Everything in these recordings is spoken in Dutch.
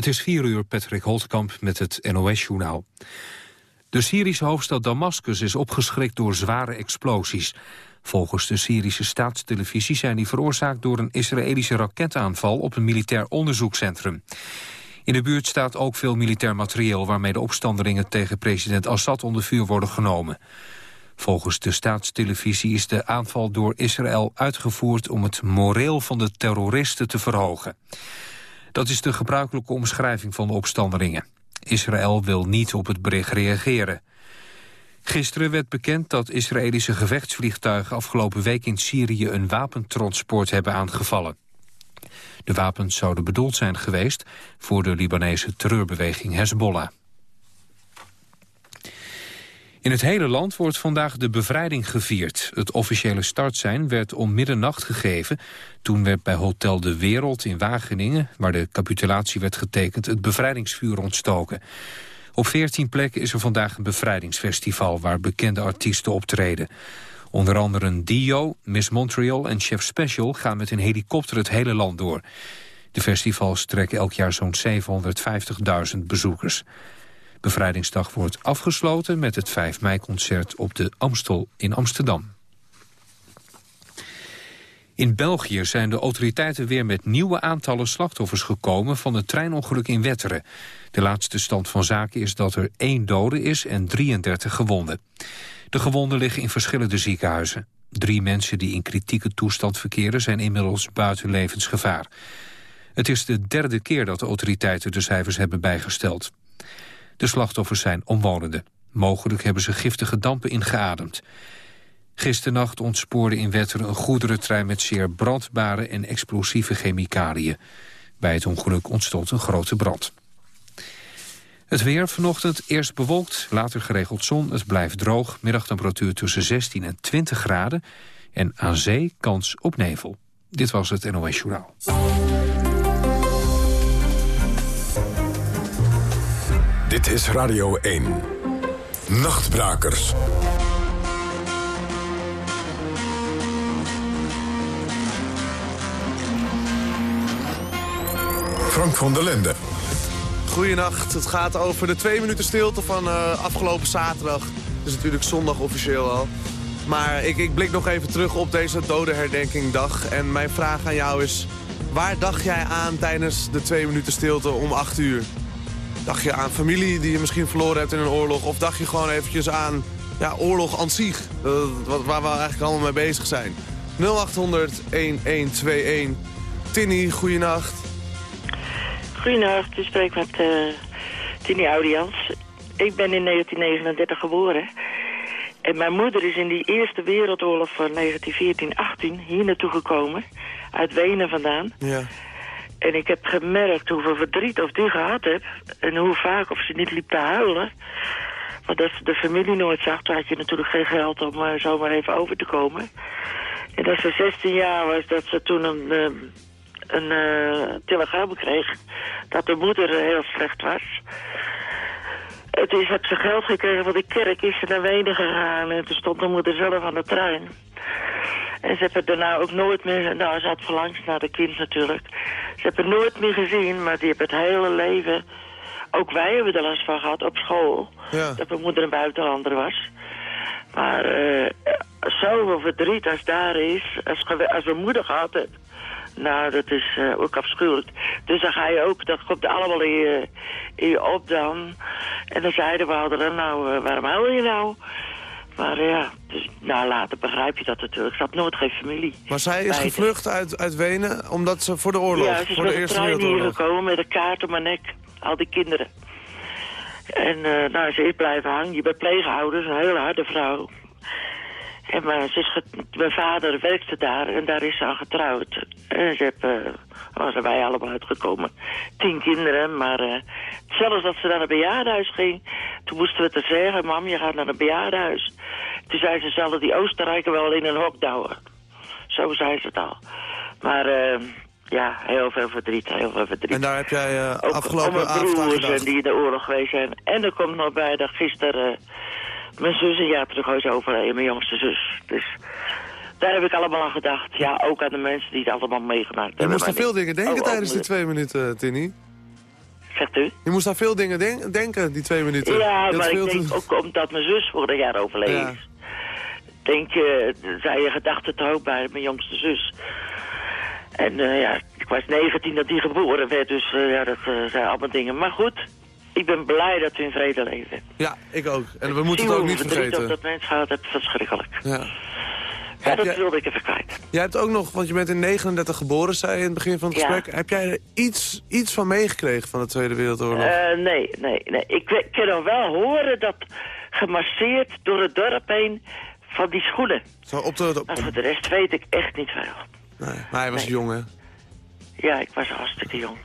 Het is 4 uur, Patrick Holtkamp met het NOS-journaal. De Syrische hoofdstad Damascus is opgeschrikt door zware explosies. Volgens de Syrische staatstelevisie zijn die veroorzaakt door een Israëlische raketaanval op een militair onderzoekscentrum. In de buurt staat ook veel militair materieel waarmee de opstandelingen tegen president Assad onder vuur worden genomen. Volgens de staatstelevisie is de aanval door Israël uitgevoerd om het moreel van de terroristen te verhogen. Dat is de gebruikelijke omschrijving van de opstandelingen. Israël wil niet op het bericht reageren. Gisteren werd bekend dat Israëlische gevechtsvliegtuigen afgelopen week in Syrië een wapentransport hebben aangevallen. De wapens zouden bedoeld zijn geweest voor de Libanese terreurbeweging Hezbollah. In het hele land wordt vandaag de bevrijding gevierd. Het officiële startsein werd om middernacht gegeven. Toen werd bij Hotel De Wereld in Wageningen, waar de capitulatie werd getekend, het bevrijdingsvuur ontstoken. Op 14 plekken is er vandaag een bevrijdingsfestival waar bekende artiesten optreden. Onder andere Dio, Miss Montreal en Chef Special gaan met een helikopter het hele land door. De festivals trekken elk jaar zo'n 750.000 bezoekers. Bevrijdingsdag wordt afgesloten met het 5 mei-concert op de Amstel in Amsterdam. In België zijn de autoriteiten weer met nieuwe aantallen slachtoffers gekomen van het treinongeluk in Wetteren. De laatste stand van zaken is dat er één dode is en 33 gewonden. De gewonden liggen in verschillende ziekenhuizen. Drie mensen die in kritieke toestand verkeren zijn inmiddels buiten levensgevaar. Het is de derde keer dat de autoriteiten de cijfers hebben bijgesteld. De slachtoffers zijn omwonenden. Mogelijk hebben ze giftige dampen ingeademd. Gisternacht ontspoorde in Wetteren een goederentrein met zeer brandbare en explosieve chemicaliën. Bij het ongeluk ontstond een grote brand. Het weer vanochtend eerst bewolkt, later geregeld zon. Het blijft droog, middagtemperatuur tussen 16 en 20 graden. En aan zee kans op nevel. Dit was het NOS Journaal. Dit is Radio 1. Nachtbrakers. Frank van der Linden. Goedenacht. Het gaat over de twee minuten stilte van uh, afgelopen zaterdag. Het is natuurlijk zondag officieel al. Maar ik, ik blik nog even terug op deze dodenherdenkingdag. En mijn vraag aan jou is... Waar dacht jij aan tijdens de twee minuten stilte om 8 uur? Dacht je aan familie die je misschien verloren hebt in een oorlog? Of dacht je gewoon eventjes aan ja, oorlog aan zich? Waar we eigenlijk allemaal mee bezig zijn. 0800-1121. Tinny, goeienacht. Goedenacht, u spreekt met uh, Tini Audians. Ik ben in 1939 geboren. En mijn moeder is in die Eerste Wereldoorlog van 1914-18 hier naartoe gekomen. Uit Wenen vandaan. Ja. En ik heb gemerkt hoeveel verdriet of die gehad heb. En hoe vaak of ze niet liep te huilen. Want dat de familie nooit zag. Toen had je natuurlijk geen geld om uh, zomaar even over te komen. En dat ze 16 jaar was, dat ze toen een... Uh, een uh, telegram kreeg dat de moeder heel slecht was. Het is, heb ze geld gekregen van de kerk, is ze naar Wenen gegaan en toen stond de moeder zelf aan de trein. En ze hebben daarna ook nooit meer, nou ze had verlangst naar de kind natuurlijk. Ze hebben nooit meer gezien, maar die hebben het hele leven, ook wij hebben er last van gehad op school. Ja. Dat mijn moeder een buitenlander was. Maar uh, zoveel verdriet als daar is, als, als mijn moeder gehad heeft. Nou, dat is uh, ook afschuwelijk. Dus dan ga je ook, dat komt allemaal in je, in je op dan. En dan zeiden we ouderen, nou, uh, waarom huil je nou? Maar ja, dus, nou later begrijp je dat natuurlijk. Ze had nooit geen familie. Maar zij is gevlucht uit, uit Wenen omdat ze voor de oorlog, ja, ze is voor de de Eerste trein hier Wereldoorlog. gekomen met een kaart om mijn nek. Al die kinderen. En uh, nou, ze is blijven hangen. Je bent pleegouder, een hele harde vrouw. En mijn, mijn vader werkte daar en daar is ze aan getrouwd. En ze hebben, uh, was er wij allemaal uitgekomen. Tien kinderen, maar uh, zelfs dat ze naar een bejaardenhuis ging... toen moesten we te zeggen, mam, je gaat naar een bejaardenhuis. Toen zei ze, zullen die Oostenrijker wel in een hok douwen. Zo zei ze het al. Maar uh, ja, heel veel verdriet, heel veel verdriet. En daar heb jij uh, Ook afgelopen avond aan broers die in de oorlog geweest zijn. En er komt nog bij dat gisteren... Mijn zus een jaar terug is overleden, mijn jongste zus. Dus daar heb ik allemaal aan gedacht. Ja, ook aan de mensen die het allemaal meegemaakt Je hebben. moest aan veel dingen denken Oh, tijdens die twee minuten, Tinny. Zegt u? Je moest aan veel dingen denk- denken, die twee minuten. Je Ja, maar ik te- denk ook omdat mijn zus vorig jaar overleden Ja. is. Denk je, zijn je gedachten te bij mijn jongste zus. En eh, ja, ik was 19 dat die geboren werd, dus eh, ja, dat eh, zijn allemaal dingen. Maar goed, ik ben blij dat we in vrede leven. Ja, ik ook. En we moeten het ook niet vergeten. dat mens gaat, het is verschrikkelijk. Ja. Dat wilde ik even kwijt. Jij hebt ook nog, want je bent in 39 geboren, zei je in het begin van het Ja. gesprek. Heb jij er iets, iets van meegekregen van de Tweede Wereldoorlog? Eh, nee, nee, nee. Ik, ik kan nog wel horen dat gemasseerd door het dorp heen van die schoenen. Zo op de... op- Maar voor de rest weet ik echt niet veel. nee, maar hij was Nee. jong, hè? Ja, ik was hartstikke jong.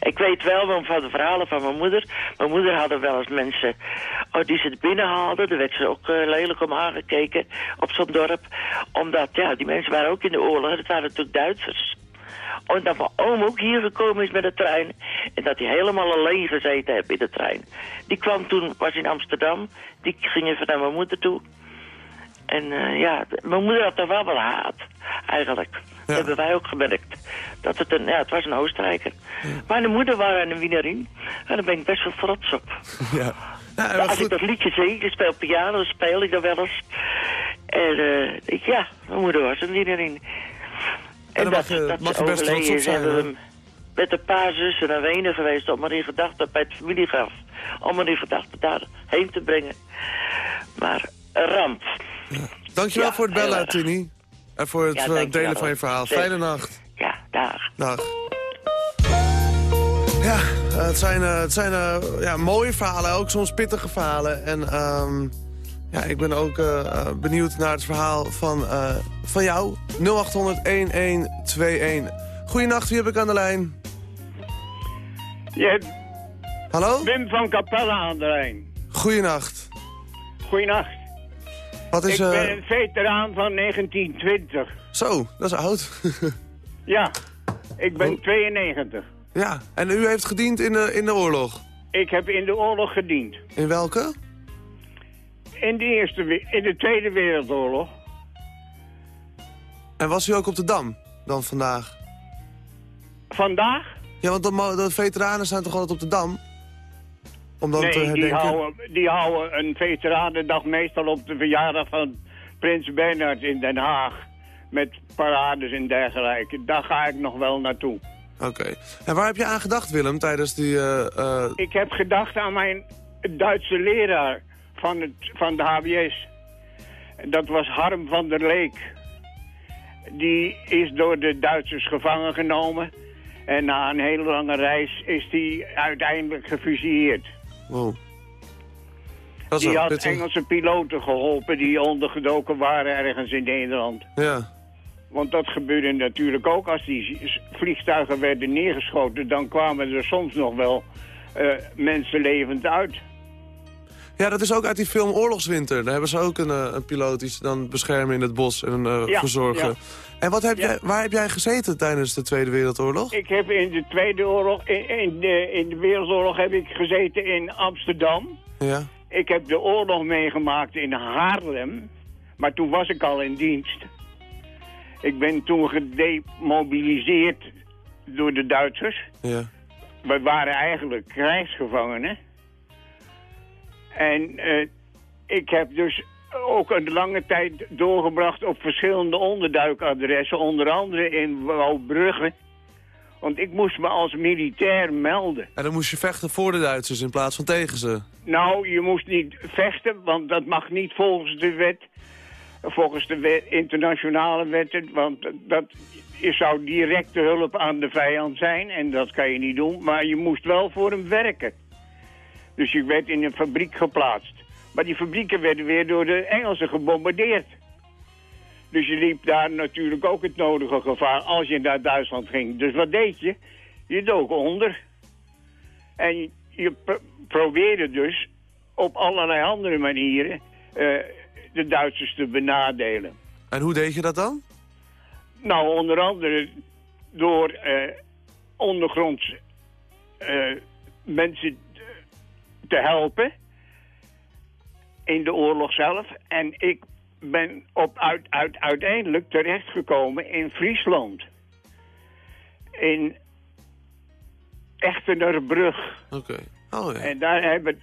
Ik weet wel van de verhalen van mijn moeder. Mijn moeder hadden wel eens mensen oh, die ze er binnen haalden. Daar werd ze ook eh, lelijk om aangekeken op zo'n dorp. Omdat, ja, die mensen waren ook in de oorlog. Dat waren natuurlijk Duitsers. Omdat mijn oom ook hier gekomen is met de trein. En dat hij helemaal alleen gezeten heeft in de trein. Die kwam toen, was in Amsterdam. Die ging even naar mijn moeder toe. En eh, ja, mijn moeder had er wel wel haat, eigenlijk. Dat hebben wij ook gemerkt. Dat het een, ja, het was een Oostenrijker. Mijn moeder was een Wienerin. En daar ben ik best wel trots op. Ja. ja maar Als ik dat liedje zing, ik speel piano, dan speel ik dat wel eens. En eh, ik, ja, mijn moeder was een Wienerin. En, daar dat, mag je- dat mag je best trots op is, zijn, hebben we hem met een paar zussen naar Wenen geweest om maar in gedachten bij het familiegraf. Om maar in gedachten daarheen te brengen. Maar een ramp. Dankjewel Ja, voor het bellen. Tini. En voor het Ja, delen van je verhaal. Zeker. Fijne nacht. Ja, dag. Dag. Ja, het zijn, eh, het zijn eh, ja, mooie verhalen, ook soms pittige verhalen. En ehm, ja, ik ben ook eh, benieuwd naar het verhaal van, eh, van jou. 0800-1121. Goedenacht, wie heb ik aan de lijn? Je hebt Hallo? Wim van Capelle aan de lijn. Goedenacht. Goeienacht. Wat is... Ik eh, ben een veteraan van 1920. Zo, dat is oud. Ja, ik ben Oh. 92. ja, en u heeft gediend in de, in de oorlog. Ik heb in de oorlog gediend. In welke? In de, eerste, in de Tweede Wereldoorlog. En was u ook op de Dam dan vandaag? Vandaag? Ja, want de veteranen zijn toch altijd op de Dam? Om dan te Nee, die houden, die houden een veteranendag meestal op de verjaardag van Prins Bernhard in Den Haag. Met parades en dergelijke. Daar ga ik nog wel naartoe. Oké. En waar heb je aan gedacht, Willem, tijdens die... eh, eh, Ik heb gedacht aan mijn Duitse leraar van, het, van de HBS. Dat was Harm van der Leek. Die is door de Duitsers gevangen genomen. En na een hele lange reis is die uiteindelijk gefusilleerd. Wow. Dat Die had pittig. Engelse piloten geholpen die ondergedoken waren ergens in Nederland. Ja. Want dat gebeurde natuurlijk ook als die vliegtuigen werden neergeschoten. Dan kwamen er soms nog wel eh, mensen levend uit. Ja, dat is ook uit die film Oorlogswinter. Daar hebben ze ook een, eh, een piloot die ze dan beschermen in het bos en eh, Ja, verzorgen. ja. En wat heb Ja. jij, waar heb jij gezeten tijdens de Tweede Wereldoorlog? Ik heb in de Tweede Oorlog, in, in de, in de Wereldoorlog heb ik gezeten in Amsterdam. Ja. Ik heb de oorlog meegemaakt in Haarlem. Maar toen was ik al in dienst. Ik ben toen gedemobiliseerd door de Duitsers. Ja. We waren eigenlijk krijgsgevangenen. En eh, ik heb dus ook een lange tijd doorgebracht op verschillende onderduikadressen. Onder andere in Wouwbrugge. Want ik moest me als militair melden. En dan moest je vechten voor de Duitsers in plaats van tegen ze. Nou, je moest niet vechten, want dat mag niet volgens de wet. Volgens de wet, internationale wetten, want dat je zou directe hulp aan de vijand zijn. En dat kan je niet doen, maar je moest wel voor hem werken. Dus je werd in een fabriek geplaatst. Maar die fabrieken werden weer door de Engelsen gebombardeerd. Dus je liep daar natuurlijk ook het nodige gevaar als je naar Duitsland ging. Dus wat deed je? Je dook onder. En je, je pro- probeerde dus op allerlei andere manieren eh, de Duitsers te benadelen. En hoe deed je dat dan? Nou, onder andere door eh, ondergronds eh, mensen te helpen in de oorlog zelf. En ik ben op, uit, uit, uiteindelijk terechtgekomen in Friesland. In Echtenerbrug. Oké. Oh ja. En daar heb, het,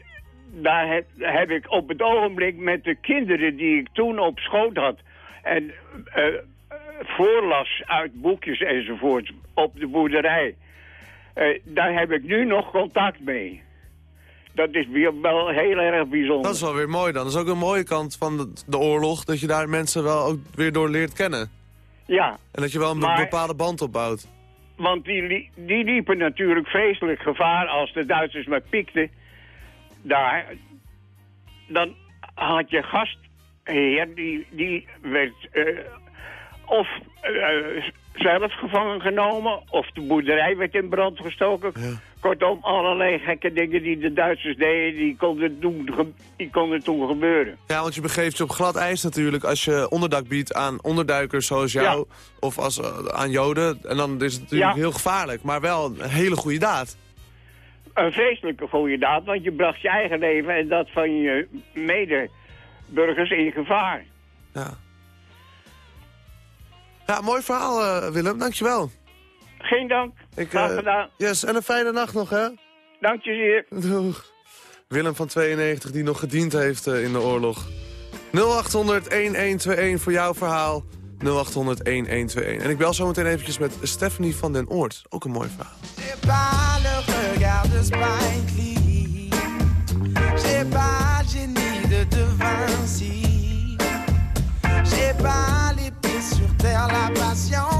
daar heb, heb ik op het ogenblik met de kinderen die ik toen op schoot had... en eh, eh, voorlas uit boekjes enzovoort op de boerderij... eh, daar heb ik nu nog contact mee. Dat is wel heel erg bijzonder. Dat is wel weer mooi dan. Dat is ook een mooie kant van de, de oorlog. Dat je daar mensen wel ook weer door leert kennen. Ja, En dat je wel een Maar- bepaalde band opbouwt. want die, die liepen natuurlijk vreselijk gevaar als de Duitsers maar piekten. Daar, dan had je gastheer, die, die werd eh, of eh, zelf gevangen genomen... of de boerderij werd in brand gestoken. Ja. Kortom, allerlei gekke dingen die de Duitsers deden... die konden toen, die konden toen gebeuren. Ja, want je begeeft je op glad ijs natuurlijk als je onderdak biedt aan onderduikers zoals jou. Of als, eh, aan joden. En dan is het natuurlijk Ja. heel gevaarlijk. Maar wel een hele goede daad. Een vreselijke goede daad, want je bracht je eigen leven... en dat van je medeburgers in gevaar. Ja. Ja, mooi verhaal eh, Willem. Dankjewel. Geen dank. Ik, Graag eh, gedaan. Yes, en een fijne nacht nog hè. Dank je zeer. Doeg. Willem van 92 die nog gediend heeft eh, in de oorlog. 0800-1121 voor jouw verhaal. 0800-1121. En ik bel zo meteen eventjes met Stephanie van den Oort. Ook een mooi verhaal. Terre, la patience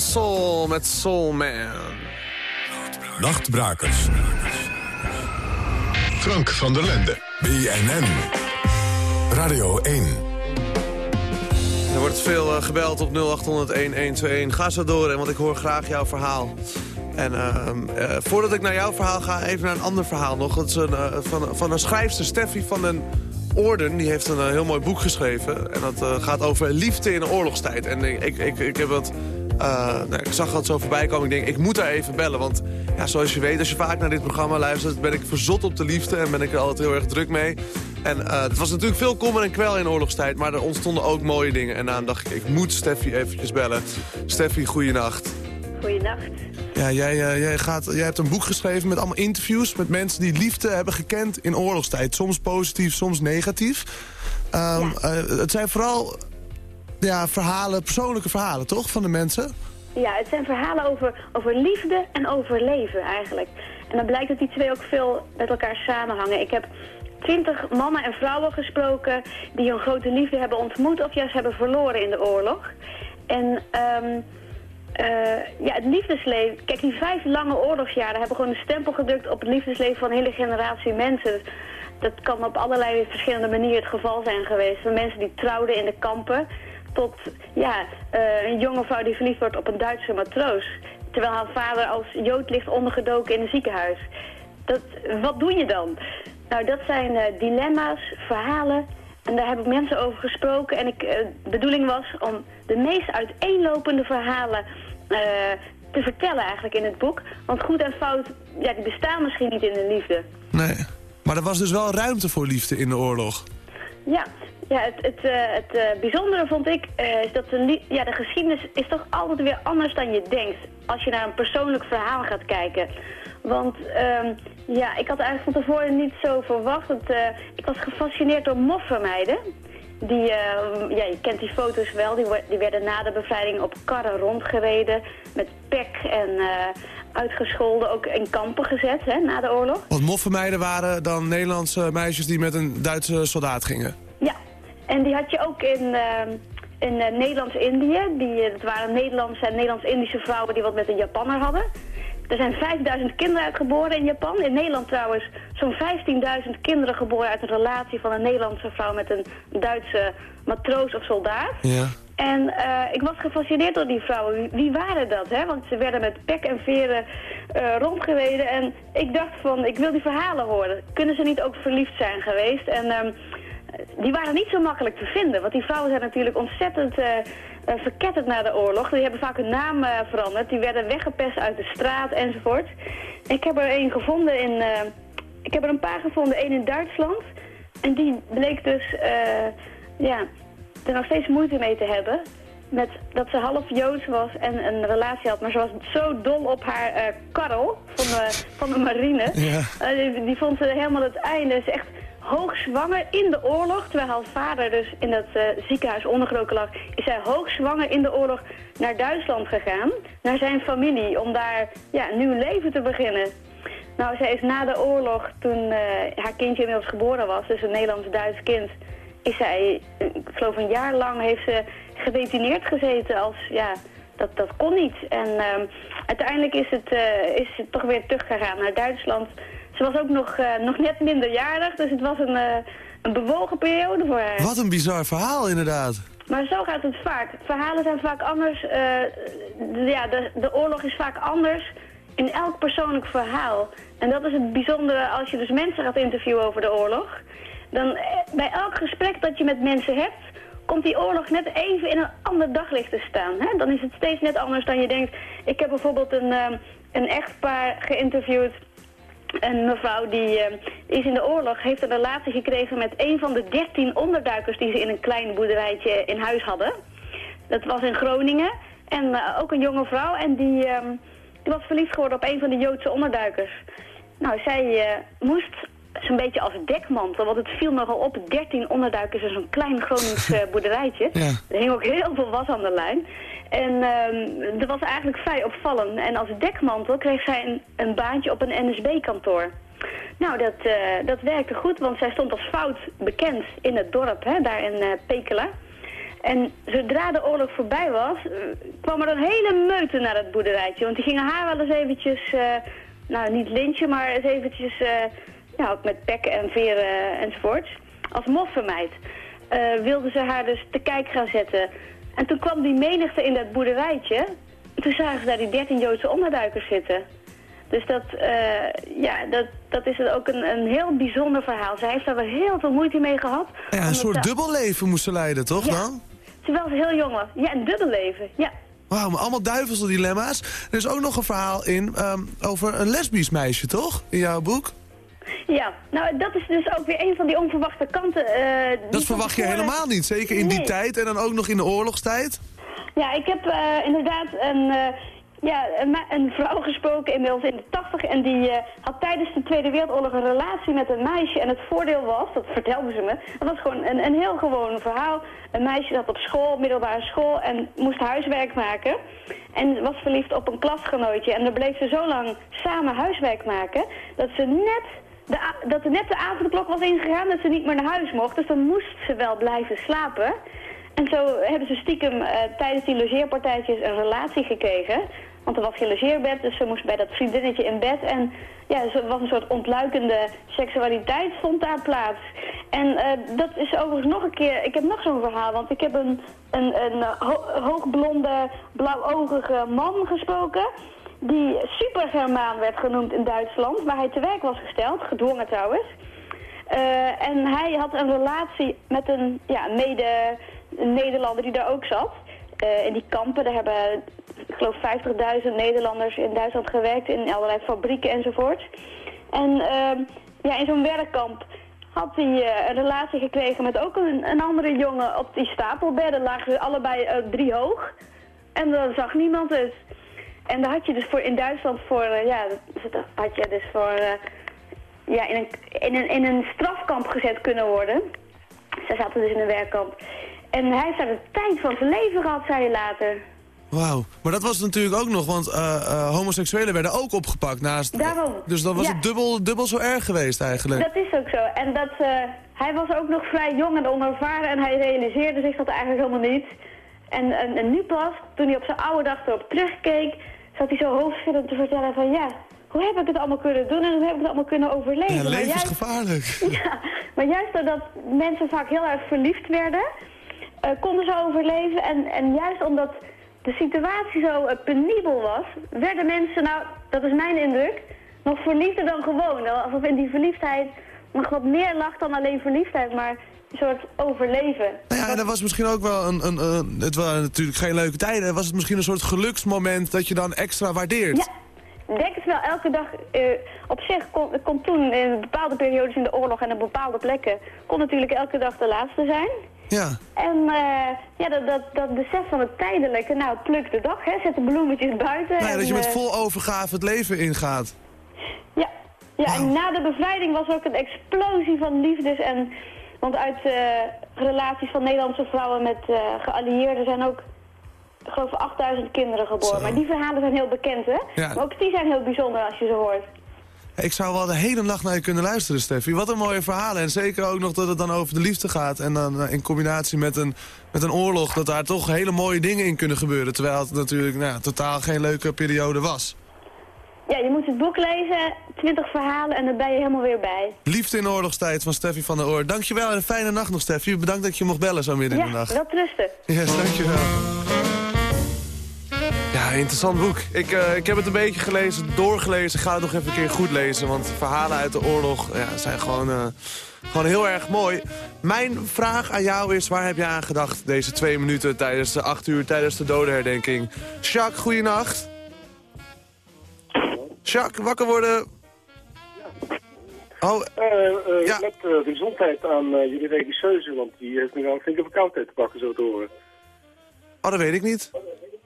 Soul met Soul Man. Nachtbrakers. Frank van der Lende. BNN. Radio 1. Er wordt veel eh, gebeld op 0800-1121. Ga zo door, want ik hoor graag jouw verhaal. En ehm, eh, voordat ik naar jouw verhaal ga, even naar een ander verhaal nog. Dat is een, eh, van, van een schrijfster, Steffi van den Orden die heeft een heel mooi boek geschreven. En dat gaat over liefde in de oorlogstijd. En ik, ik, ik, heb dat, eh, nou, ik zag dat zo voorbij komen. Ik denk, ik moet daar even bellen. Want ja, zoals je weet, als je vaak naar dit programma luistert... ben ik verzot op de liefde en ben ik er altijd heel erg druk mee. En het was natuurlijk veel kommer en kwel in oorlogstijd. Maar er ontstonden ook mooie dingen. En daarom dacht ik, ik moet Steffi eventjes bellen. Steffi, goeienacht. Goeienacht. Ja, jij, jij, gaat, jij hebt een boek geschreven met allemaal interviews... met mensen die liefde hebben gekend in oorlogstijd. Soms positief, soms negatief. Um, het zijn vooral ja, verhalen, persoonlijke verhalen, toch, van de mensen? Ja, het zijn verhalen over, over liefde en over leven eigenlijk. En dan blijkt dat die twee ook veel met elkaar samenhangen. Ik heb twintig mannen en vrouwen gesproken die hun grote liefde hebben ontmoet... of juist hebben verloren in de oorlog. En... Um, ja, het liefdesleven... Kijk, die vijf lange oorlogsjaren hebben gewoon een stempel gedrukt op het liefdesleven van een hele generatie mensen. Dat kan op allerlei verschillende manieren het geval zijn geweest. Van mensen die trouwden in de kampen tot ja, uh, een jonge vrouw die verliefd wordt op een Duitse matroos. Terwijl haar vader als jood ligt ondergedoken in een ziekenhuis. Dat, wat doe je dan? Nou, dat zijn uh, dilemma's, verhalen en daar heb ik mensen over gesproken. En ik, uh, de bedoeling was om de meest uiteenlopende verhalen te vertellen eigenlijk in het boek. Want goed en fout, ja, die bestaan misschien niet in de liefde. Nee, maar er was dus wel ruimte voor liefde in de oorlog. Ja, ja het, het, uh, het bijzondere vond ik is dat de, ja, de geschiedenis is toch altijd weer anders dan je denkt. Als je naar een persoonlijk verhaal gaat kijken. Want um, ja, ik had eigenlijk van tevoren niet zo verwacht. Dat, ik was gefascineerd door moffenmeiden. Die, uh, ja, je kent die foto's wel. Die, die, werden na de bevrijding op karren rondgereden. Met pek en uitgescholden. Ook in kampen gezet hè, na de oorlog. Want moffenmeiden waren dan Nederlandse meisjes die met een Duitse soldaat gingen? Ja, en die had je ook in... Ehm, in Nederlands-Indië. Dat waren Nederlandse en Nederlands-Indische vrouwen die wat met een Japanner hadden. Er zijn 5000 kinderen uitgeboren in Japan. In Nederland trouwens zo'n 15.000 kinderen geboren uit een relatie van een Nederlandse vrouw met een Duitse matroos of soldaat. Ja. En uh, ik was gefascineerd door die vrouwen. Wie, waren dat, hè? Want ze werden met pek en veren uh, rondgereden. En ik dacht van, ik wil die verhalen horen. Kunnen ze niet ook verliefd zijn geweest? En um, die waren niet zo makkelijk te vinden. Want die vrouwen zijn natuurlijk ontzettend... Uh, uh, verketterd na de oorlog. Die hebben vaak hun naam uh, veranderd. Die werden weggepest uit de straat enzovoort. Ik heb er een gevonden in... Uh, ik heb er een paar gevonden, één in Duitsland. En die bleek dus ja, er nog steeds moeite mee te hebben. Met dat ze half Joods was en een relatie had. Maar ze was zo dol op haar karrel van de, van de marine. Ja. Die, die, vond ze helemaal het einde. Ze echt hoogzwanger in de oorlog. Terwijl haar vader dus in dat uh, ziekenhuis ondergedoken lag, is zij hoogzwanger in de oorlog naar Duitsland gegaan. Naar zijn familie, om daar ja, een nieuw leven te beginnen. Nou, zij is na de oorlog, toen uh, haar kindje inmiddels geboren was, dus een Nederlands-Duits kind, is zij, ik geloof een jaar lang, heeft ze gedetineerd gezeten als, ja, dat, dat kon niet. En uh, uiteindelijk is het, is het toch weer teruggegaan naar Duitsland ze was ook nog, uh, nog net minderjarig, dus het was een, uh, een bewogen periode voor haar. Wat een bizar verhaal, inderdaad. Maar zo gaat het vaak. Verhalen zijn vaak anders. Uh, de, ja, de, de oorlog is vaak anders in elk persoonlijk verhaal. En dat is het bijzondere als je dus mensen gaat interviewen over de oorlog. Dan bij elk gesprek dat je met mensen hebt, komt die oorlog net even in een ander daglicht te staan. Hè? Dan is het steeds net anders dan je denkt. Ik heb bijvoorbeeld een, een echtpaar geïnterviewd een mevrouw die uh, is in de oorlog, heeft een relatie gekregen met een van de dertien onderduikers die ze in een klein boerderijtje in huis hadden. Dat was in Groningen. En uh, ook een jonge vrouw en die, uh, die, was verliefd geworden op een van de Joodse onderduikers. Nou, zij eh, moest zo'n beetje als dekmantel, want het viel nogal op, 13 onderduikers in zo'n klein Gronings boerderijtje. Ja. Er hing ook heel veel was aan de lijn. En uh, dat was eigenlijk vrij opvallend. En als dekmantel kreeg zij een, een baantje op een NSB-kantoor. Nou, dat, uh, dat werkte goed, want zij stond als fout bekend in het dorp, hè, daar in uh, Pekela. En zodra de oorlog voorbij was, uh, kwam er een hele meute naar het boerderijtje. Want die gingen haar wel eens eventjes, nou niet lintje, maar eens eventjes, ja, ook met pek en veren enzovoorts. Als moffenmeid wilden ze haar dus te kijk gaan zetten en toen kwam die menigte in dat boerderijtje. Toen zagen ze daar die dertien Joodse onderduikers zitten. Dus dat, eh, ja, dat, dat is ook een, een heel bijzonder verhaal. Zij heeft daar wel heel veel moeite mee gehad. Ja, een soort dubbelleven moest ze leiden, toch Ja. dan? Terwijl ze heel jong was. Ja, een dubbelleven. Ja. Wauw, maar allemaal duivelse dilemma's. Er is ook nog een verhaal in ehm, over een lesbisch meisje, toch? In jouw boek? Ja, nou dat is dus ook weer een van die onverwachte kanten. die Dat verwacht je helemaal niet. Zeker in die tijd en dan ook nog in de oorlogstijd. Ja, ik heb eh, inderdaad een, eh, ja, een, een vrouw gesproken inmiddels in de tachtig. En die had tijdens de Tweede Wereldoorlog een relatie met een meisje. En het voordeel was, dat vertelde ze me, dat was gewoon een, een heel gewoon verhaal. Een meisje zat op school, middelbare school, en moest huiswerk maken. En was verliefd op een klasgenootje. En dan bleef ze zo lang samen huiswerk maken, dat ze net... Dat er net de avondklok was ingegaan, dat ze niet meer naar huis mocht. Dus dan moest ze wel blijven slapen. En zo hebben ze stiekem eh, tijdens die logeerpartijtjes een relatie gekregen. Want er was geen logeerbed, dus ze moest bij dat vriendinnetje in bed. En ja, er was een soort ontluikende seksualiteit vond daar plaats. En eh, dat is overigens nog een keer... Ik heb nog zo'n verhaal, want ik heb een, een, een ho- hoogblonde, blauwogige man gesproken... die Supergermaan werd genoemd in Duitsland, waar hij te werk was gesteld, gedwongen trouwens. Eh, en hij had een relatie met een ja, mede een Nederlander die daar ook zat. Eh, in die kampen, daar hebben, ik geloof, 50.000 Nederlanders in Duitsland gewerkt, in allerlei fabrieken enzovoort. En ehm, ja, in zo'n werkkamp had hij eh, een relatie gekregen met ook een, een andere jongen. Op die stapelbedden lagen ze allebei eh, drie hoog. En dan zag niemand het. En daar had je dus voor in Duitsland voor, eh, ja, dat had je dus voor, eh, ja, in een, in, een, in een strafkamp gezet kunnen worden. Zij zaten dus in een werkkamp. En hij heeft daar de tijd van zijn leven gehad, zei hij later. Wauw. Maar dat was natuurlijk ook nog, want eh, homoseksuelen werden ook opgepakt naast... Daarom. Dus dan was Ja. het dubbel, dubbel zo erg geweest eigenlijk. Dat is ook zo. En dat, hij was ook nog vrij jong en onervaren en hij realiseerde zich dat eigenlijk helemaal niet. En, en, en nu pas, toen hij op zijn oude dag erop terugkeek, zat hij zo hoofdschuddend te vertellen van ja, hoe heb ik het allemaal kunnen doen en hoe heb ik het allemaal kunnen overleven? Ja, Maar juist- levensgevaarlijk. Ja, maar juist doordat mensen vaak heel erg verliefd werden, eh, konden ze overleven. En, en juist omdat de situatie zo eh, penibel was, werden mensen, nou, dat is mijn indruk, nog verliefder dan gewoon. Alsof in die verliefdheid nog wat meer lag dan alleen verliefdheid, maar soort overleven. Nou ja, en dat was misschien ook wel een, een, een... Het waren natuurlijk geen leuke tijden. Was het misschien een soort geluksmoment dat je dan extra waardeert? Ja, ik denk het wel. Elke dag eh, op zich kon, kon toen in bepaalde periodes in de oorlog en op bepaalde plekken... kon natuurlijk elke dag de laatste zijn. Ja. En eh, ja, dat, dat, dat besef van het tijdelijke, nou, pluk de dag, hè, zet de bloemetjes buiten. Nou ja, dat je met eh, vol overgave het leven ingaat. Ja, ja en na de bevrijding was ook een explosie van liefdes en... Want uit eh, relaties van Nederlandse vrouwen met eh, geallieerden zijn ook, ik geloof 8000 kinderen geboren. Zo. Maar die verhalen zijn heel bekend, hè? Ja. Maar ook die zijn heel bijzonder als je ze hoort. Ik zou wel de hele nacht naar je kunnen luisteren, Steffi. Wat een mooie verhalen. En zeker ook nog dat het dan over de liefde gaat. En dan eh, in combinatie met een, met een oorlog... dat daar toch hele mooie dingen in kunnen gebeuren. Terwijl het natuurlijk nou, totaal geen leuke periode was. Ja, je moet het boek lezen, 20 verhalen en dan ben je helemaal weer bij. Liefde in oorlogstijd van Steffi van der Oor. Dankjewel en een fijne nacht nog, Steffi. Bedankt dat je mocht bellen zo midden in de Ja, nacht. wel rusten. Yes, dankjewel. Ja, interessant boek. Ik, eh, ik heb het een beetje gelezen, doorgelezen. Ik ga het nog even een keer goed lezen. Want verhalen uit de oorlog ja, zijn gewoon, eh, gewoon heel erg mooi. Mijn vraag aan jou is, waar heb je aan gedacht deze twee minuten tijdens de acht uur tijdens de dodenherdenking? Jacques, goeienacht. Jacques, wakker worden. Oh, Eh, eh, Ja. Met eh, de gezondheid aan jullie regisseuse, want die heeft nu wel een flinke verkoudheid te pakken, zo te horen. oh, dat weet ik niet.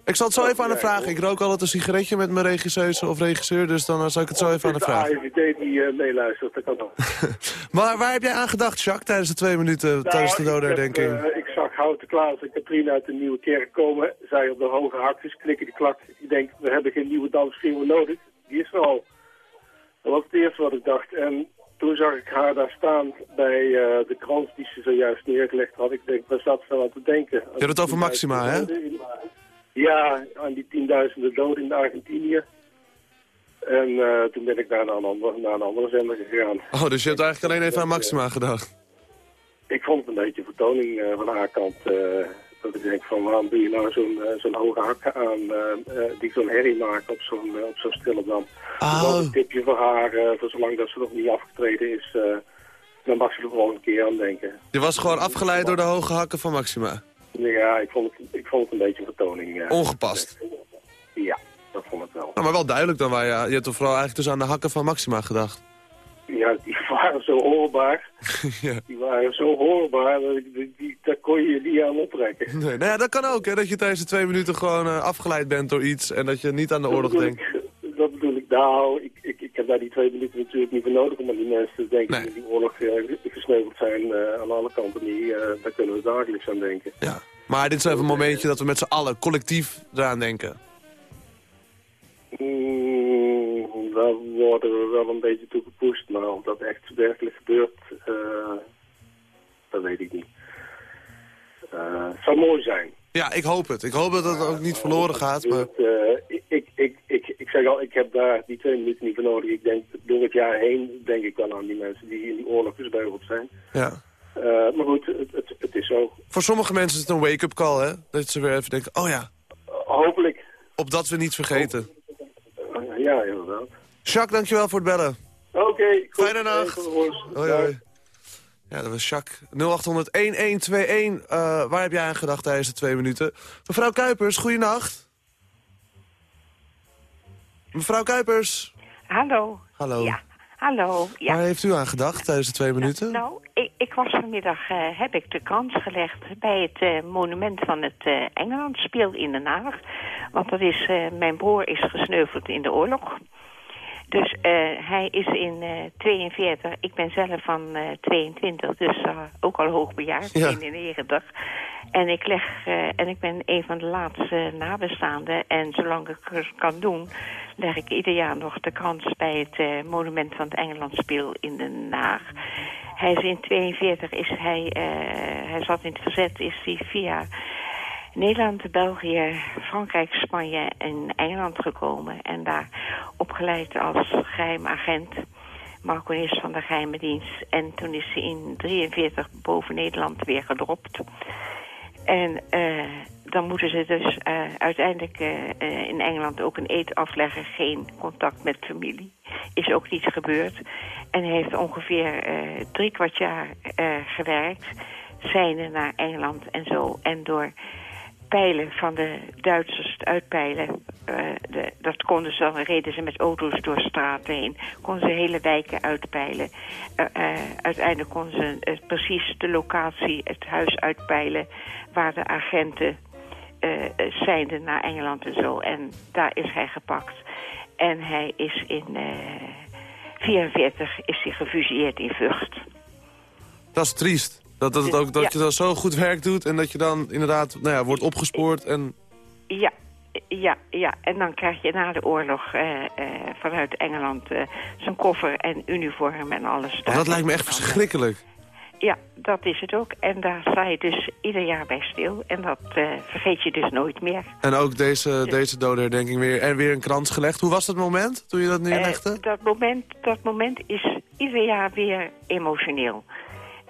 Ik zal het zo even aan haar vragen. Ik rook altijd een sigaretje met mijn regisseuse of regisseur, dus dan zal ik het zo even aan Het haar is de die meeluistert, dat kan ook. Maar waar heb jij aan gedacht, Jacques, tijdens de twee minuten tijdens de Nou, ik heb, eh, ik zag Houten Klaas en Katrien uit de Nieuwe Kerk komen. Zij op de hoge hakjes knikken die klak. Ik denk, we hebben geen nieuwe dansfilm nodig. Die is er al. Dat was het eerste wat ik dacht. En toen zag ik haar daar staan bij eh, de krans die ze zojuist neergelegd had. Ik denk, waar zat ze nou aan te denken? Je hebt het over Maxima, hè? Ja, aan die tienduizenden doden in Argentinië. En eh, toen ben ik naar een, andere, naar een andere zender gegaan. Oh, dus je hebt eigenlijk alleen even aan Maxima gedacht. Ik vond het een beetje vertoning eh, van haar kant. Dat ik denk van waarom doe je nou zo'n eh, zo'n hoge hak aan eh, eh, die zo'n herrie maakt op zo'n op zo'n stille dam. Oh. Dus een tipje voor haar, voor zolang dat ze nog niet afgetreden is, dan mag ze er gewoon een keer aan denken. Je was gewoon afgeleid door de hoge hakken van Maxima. Ja, ik vond het, ik vond het een beetje een vertoning. Ongepast. Ja, dat vond ik wel. Nou, maar wel duidelijk dan. Waar je, je hebt toch vooral eigenlijk dus aan de hakken van Maxima gedacht. Ja, die waren zo hoorbaar. ja. Die waren zo hoorbaar, dat ik- die, die, daar kon je je niet aan optrekken. Nee, nou ja, dat kan ook, hè. Dat je tijdens de twee minuten gewoon eh, afgeleid bent door iets... en dat je niet aan de oorlog dat denkt. Ik, dat bedoel ik. Nou, ik, ik, ik heb daar die twee minuten natuurlijk niet voor nodig om aan die mensen te denken Nee. die in die oorlog eh, gesneuveld zijn eh, aan alle kanten. Die, daar kunnen we dagelijks aan denken. Ja. Maar dit is even een momentje dat we met z'n allen collectief eraan denken. Mm, daar worden we wel een beetje toe gepusht, maar of dat echt werkelijk gebeurt, eh, dat weet ik niet. Eh, het zou mooi zijn. Ja, ik hoop het. Ik hoop dat het ook niet verloren gaat, maar... Dus, eh, ik, ik, ik, ik, ik zeg al, ik heb daar die twee minuten niet voor nodig. Ik denk, door het jaar heen denk ik wel aan die mensen die in die oorlog gesbeugeld zijn. Ja. Eh, maar goed, het, het, het is zo. Voor sommige mensen is het een wake-up call, hè? Dat ze weer even denken, oh ja, Hopelijk. opdat we niet vergeten. Eh, ja, inderdaad. Jacques, dankjewel voor het bellen. Oké, goed. Fijne nacht. Hoi, hoi. Ja, dat was Jacques. 0800-1121. Eh, waar heb jij aan gedacht tijdens de twee minuten? Mevrouw Kuipers, goeienacht. Mevrouw Kuipers. Hallo. Hallo. Ja, hallo. Ja. Waar heeft u aan gedacht tijdens de twee minuten? Nou, ik, ik was vanmiddag, eh, heb ik de krans gelegd bij het eh, monument van het eh Engelandspeel in Den Haag. Want dat is, eh, mijn broer is gesneuveld in de oorlog. Dus eh, hij is in eh 42, ik ben zelf van eh 22, dus eh, ook al hoogbejaard, Ja. 91. En ik, leg, eh, en ik ben een van de laatste nabestaanden. En zolang ik het kan doen, leg ik ieder jaar nog de krans bij het eh, monument van het Engelandspeel in Den Haag. Hij is in 42, is hij, eh, hij zat in het verzet, is hij via Nederland, België, Frankrijk, Spanje en Engeland gekomen. En daar opgeleid als geheim agent, marconist van de geheime dienst. En toen is hij in 43 boven Nederland weer gedropt. En eh, dan moeten ze dus eh, uiteindelijk eh, in Engeland ook een eed afleggen. Geen contact met familie. Is ook niet gebeurd. En heeft ongeveer drie kwart jaar gewerkt. Zijnde naar Engeland en zo. En door pijlen van de Duitsers, uitpeilen. eh, de, dat konden ze dan, reden ze met auto's door straten heen. Konden ze hele wijken uitpeilen. Eh, eh, uiteindelijk konden ze precies de locatie, het huis uitpeilen... waar de agenten zijnde naar Engeland en zo. En daar is hij gepakt. En hij is in eh 44 is hij gefusilleerd in Vught. Dat is triest. Dat, dat, het ook, dat Ja. je dan zo goed werk doet en dat je dan inderdaad nou ja, wordt opgespoord. En... Ja, ja, ja. En dan krijg je na de oorlog eh, eh, vanuit Engeland eh, zijn koffer en uniform en alles. Oh, dat lijkt me echt verschrikkelijk. Ja, dat is het ook. En daar sta je dus ieder jaar bij stil. En dat vergeet je dus nooit meer. En ook deze, deze dodenherdenking weer, en weer een krans gelegd. Hoe was dat moment toen je dat neerlegde? Dat, moment, dat moment is ieder jaar weer emotioneel.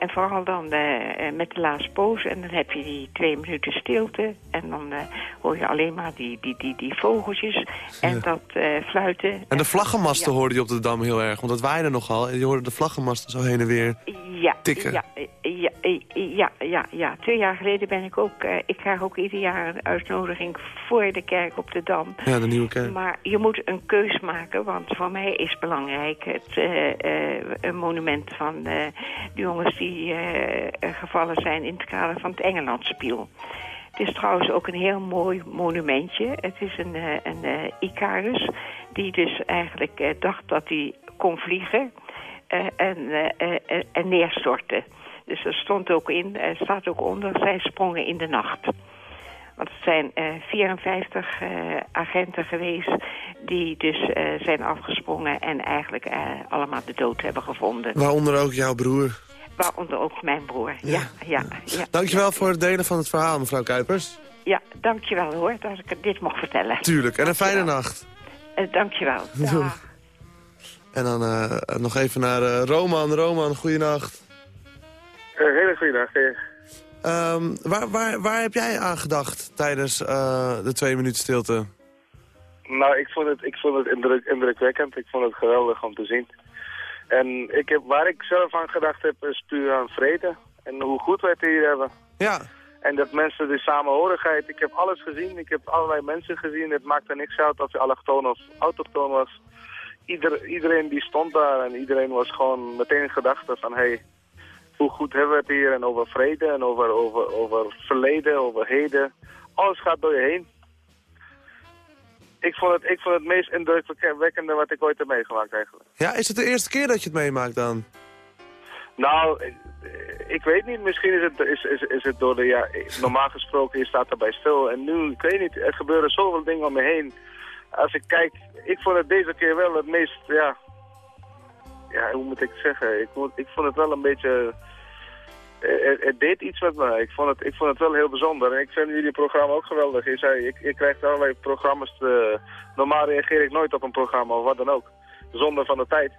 En vooral dan eh, eh, met de laatste poos. En dan heb je die twee minuten stilte. En dan eh, hoor je alleen maar die, die, die, die vogeltjes. En Ja. dat fluiten. en de vlaggenmasten ja. hoorde je op de Dam heel erg, want dat waaide nogal. En je hoorde de vlaggenmasten zo heen en weer. Ja, tikken. Ja, ja, ja, ja, ja. Twee jaar geleden ben ik ook... ik krijg ook ieder jaar een uitnodiging voor de kerk op de Dam. Ja, de nieuwe kerk. Maar je moet een keus maken, want voor mij is belangrijk het een monument van de jongens die eh, eh, gevallen zijn in het kader van het Engelandspiel. Het is trouwens ook een heel mooi monumentje. Het is een, eh, Icarus die dus eigenlijk dacht dat hij kon vliegen en, en neerstortte. Dus er stond ook in, er staat ook onder, zij sprongen in de nacht. Want het zijn eh 54 eh, agenten geweest die dus zijn afgesprongen en eigenlijk allemaal de dood hebben gevonden. Waaronder ook jouw broer. Waaronder ook mijn broer. Ja, ja, ja. Dankjewel voor het delen van het verhaal, mevrouw Kuipers. Ja, dankjewel hoor, dat ik dit mocht vertellen. Tuurlijk. En een fijne nacht. Eh, dankjewel. En dan eh, nog even naar eh, Roman. Roman, goeienacht. Een hele goede dag. eh. Ehm, waar, waar, waar heb jij aan gedacht tijdens eh, de twee minuten stilte? Nou, ik vond het, ik vond het indruk, indrukwekkend. Ik vond het geweldig om te zien. En ik heb, waar ik zelf aan gedacht heb, is puur aan vrede. En hoe goed wij het hier hebben. Ja. En dat mensen de samenhorigheid. Ik heb alles gezien. Ik heb allerlei mensen gezien. Het maakte niks uit of je allochtoon of autochtoon was. Ieder, iedereen die stond daar en iedereen was gewoon meteen gedachte van... Hey, hoe goed hebben we het hier en over vrede en over, over, over verleden, over heden. Alles gaat door je heen. Ik vond, het, ik vond het meest indrukwekkende wat ik ooit heb meegemaakt eigenlijk. Ja, is het de eerste keer dat je het meemaakt dan? Nou, ik, ik weet niet. Misschien is het, is, is, is het door de... Ja, normaal gesproken, je staat erbij stil. En nu, ik weet niet, er gebeuren zoveel dingen om me heen. Als ik kijk, ik vond het deze keer wel het meest, ja... Ja, hoe moet ik het zeggen? Ik, ik vond het wel een beetje... Het, het deed iets met me. Ik vond, het, ik vond het wel heel bijzonder. En ik vind jullie programma ook geweldig. Je zei, ik, ik krijg allerlei programma's. Te, normaal reageer ik nooit op een programma of wat dan ook. Zonder van de tijd.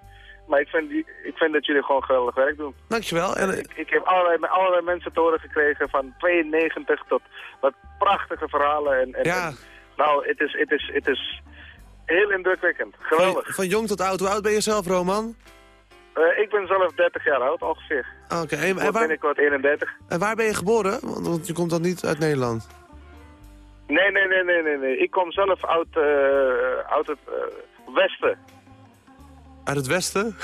Maar ik vind, die, ik vind dat jullie gewoon geweldig werk doen. Dankjewel. En, ik, ik heb allerlei, allerlei mensen te horen gekregen van 92 tot wat prachtige verhalen. En, en, ja. en, nou, het is, het, is, het is heel indrukwekkend. Geweldig. Van, van jong tot oud. Hoe oud ben je zelf, Roman? Uh, ik ben zelf 30 jaar oud ongeveer. Oké. Okay. En, en waar ben ik wat 31. En waar ben je geboren? Want, want je komt dan niet uit Nederland. Nee, nee, nee, nee, nee. nee. Ik kom zelf uit, uh, uit het uh, westen. Uit het westen?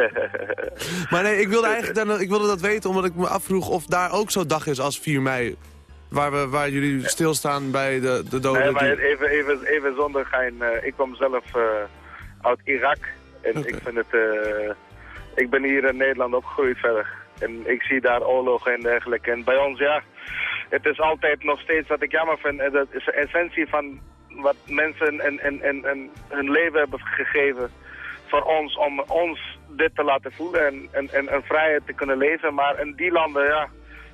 maar nee, ik wilde eigenlijk ik wilde dat weten omdat ik me afvroeg of daar ook zo'n dag is als 4 mei. Waar, we, waar jullie stilstaan bij de, de doden. Nee, maar even, even, even zonder gein. Ik kom zelf uit Irak. En okay. ik vind het... Uh, ik ben hier in Nederland opgegroeid verder. En ik zie daar oorlogen en dergelijke. En bij ons, ja... Het is altijd nog steeds wat ik jammer vind. Dat is de essentie van wat mensen en, en, en, en hun leven hebben gegeven voor ons om ons dit te laten voelen en, en, en, en vrijheid te kunnen leven. Maar in die landen, ja,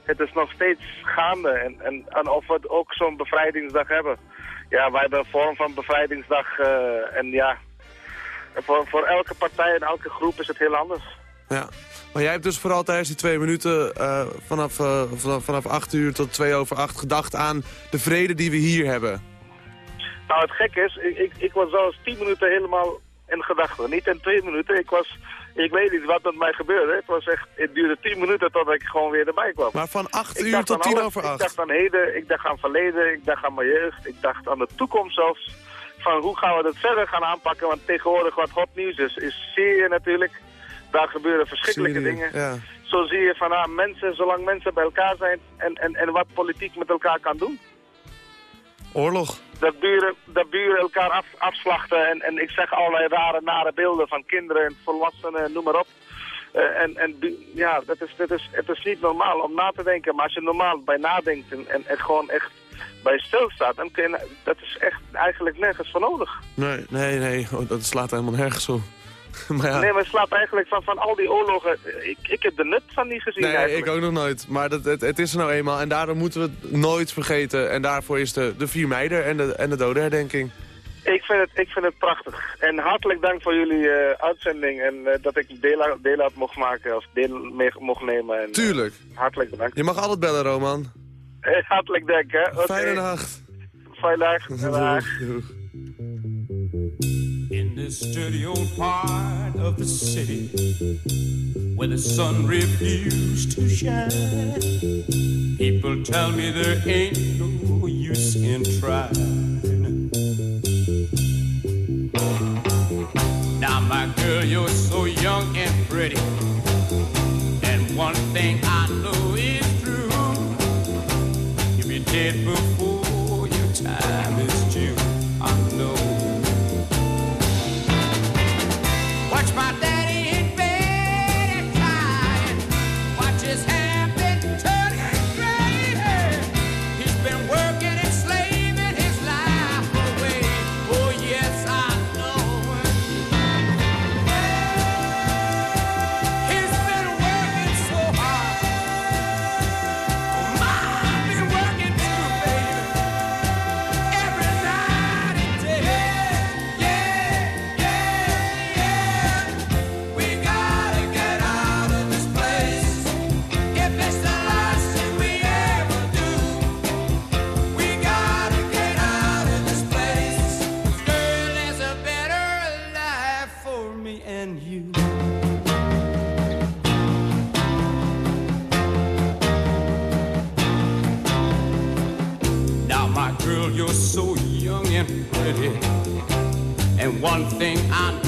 het is nog steeds gaande. En, en, en of we ook zo'n bevrijdingsdag hebben. Ja, wij hebben een vorm van bevrijdingsdag. Uh, en ja, voor, voor elke partij en elke groep is het heel anders. Ja, maar jij hebt dus vooral tijdens die twee minuten uh, vanaf, uh, vanaf, vanaf acht uur tot twee over acht gedacht aan de vrede die we hier hebben. Nou, het gek is, ik, ik, ik was zelfs tien minuten helemaal in gedachten. Niet in twee minuten. Ik was, ik weet niet wat met mij gebeurde. Het was echt, het duurde tien minuten totdat ik gewoon weer erbij kwam. Maar van acht uur tot tien over acht? Ik dacht aan heden, ik dacht aan verleden, ik dacht aan mijn jeugd, ik dacht aan de toekomst zelfs. Van hoe gaan we dat verder gaan aanpakken, want tegenwoordig wat hot nieuws is, is Syrië natuurlijk. Daar gebeuren verschrikkelijke Syrië, dingen. Ja. Zo zie je van ah, mensen, zolang mensen bij elkaar zijn en, en, en wat politiek met elkaar kan doen. Oorlog. Dat buren, dat buren elkaar af, afslachten en, en ik zeg allerlei rare, nare beelden van kinderen en volwassenen, noem maar op. Uh, en en ja, dat is, dat is, het is niet normaal om na te denken, maar als je normaal bij nadenkt en, en, en gewoon echt bij stilstaat, dan kun je, dat is echt eigenlijk nergens voor nodig. Nee, nee, nee, oh, dat slaat helemaal nergens op. maar ja. Nee, maar het slaat eigenlijk van, van al die oorlogen, ik, ik heb de nut van niet gezien Nee, eigenlijk. ik ook nog nooit. Maar dat, het, het is er nou eenmaal en daardoor moeten we het nooit vergeten. En daarvoor is de, de 4 mei er en de, en de dodenherdenking. Ik vind, het, ik vind het prachtig. En hartelijk dank voor jullie uh, uitzending en uh, dat ik deel, deel uit mocht maken of deel mee mocht nemen. En, Tuurlijk. Uh, hartelijk bedankt. Je mag altijd bellen, Roman. Hartelijk dank, hè. Okay. Fijne nacht. Fijne dag. In this dirty old part of the city where the sun refused to shine, people tell me there ain't no use in trying. Now, my girl, you're so young and pretty, it before. One thing I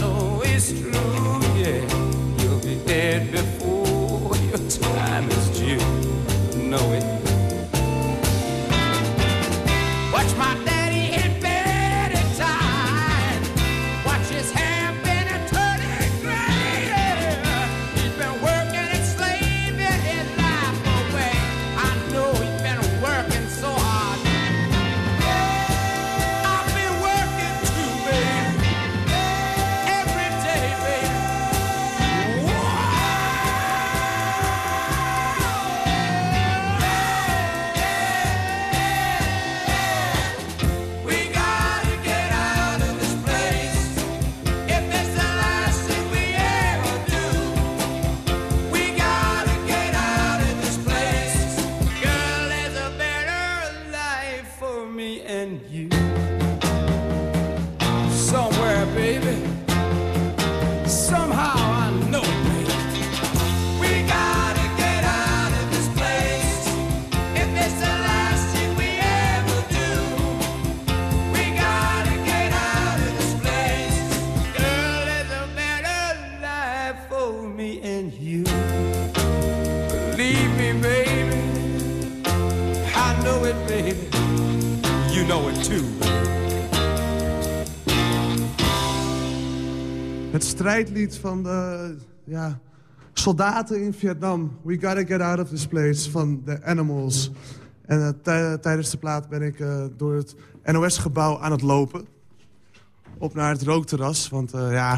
Strijdlied van de ja, soldaten in Vietnam. We gotta get out of this place van The Animals. En eh, tij- tijdens de plaat ben ik eh, door het NOS-gebouw aan het lopen. Op naar het rookterras, want eh, ja...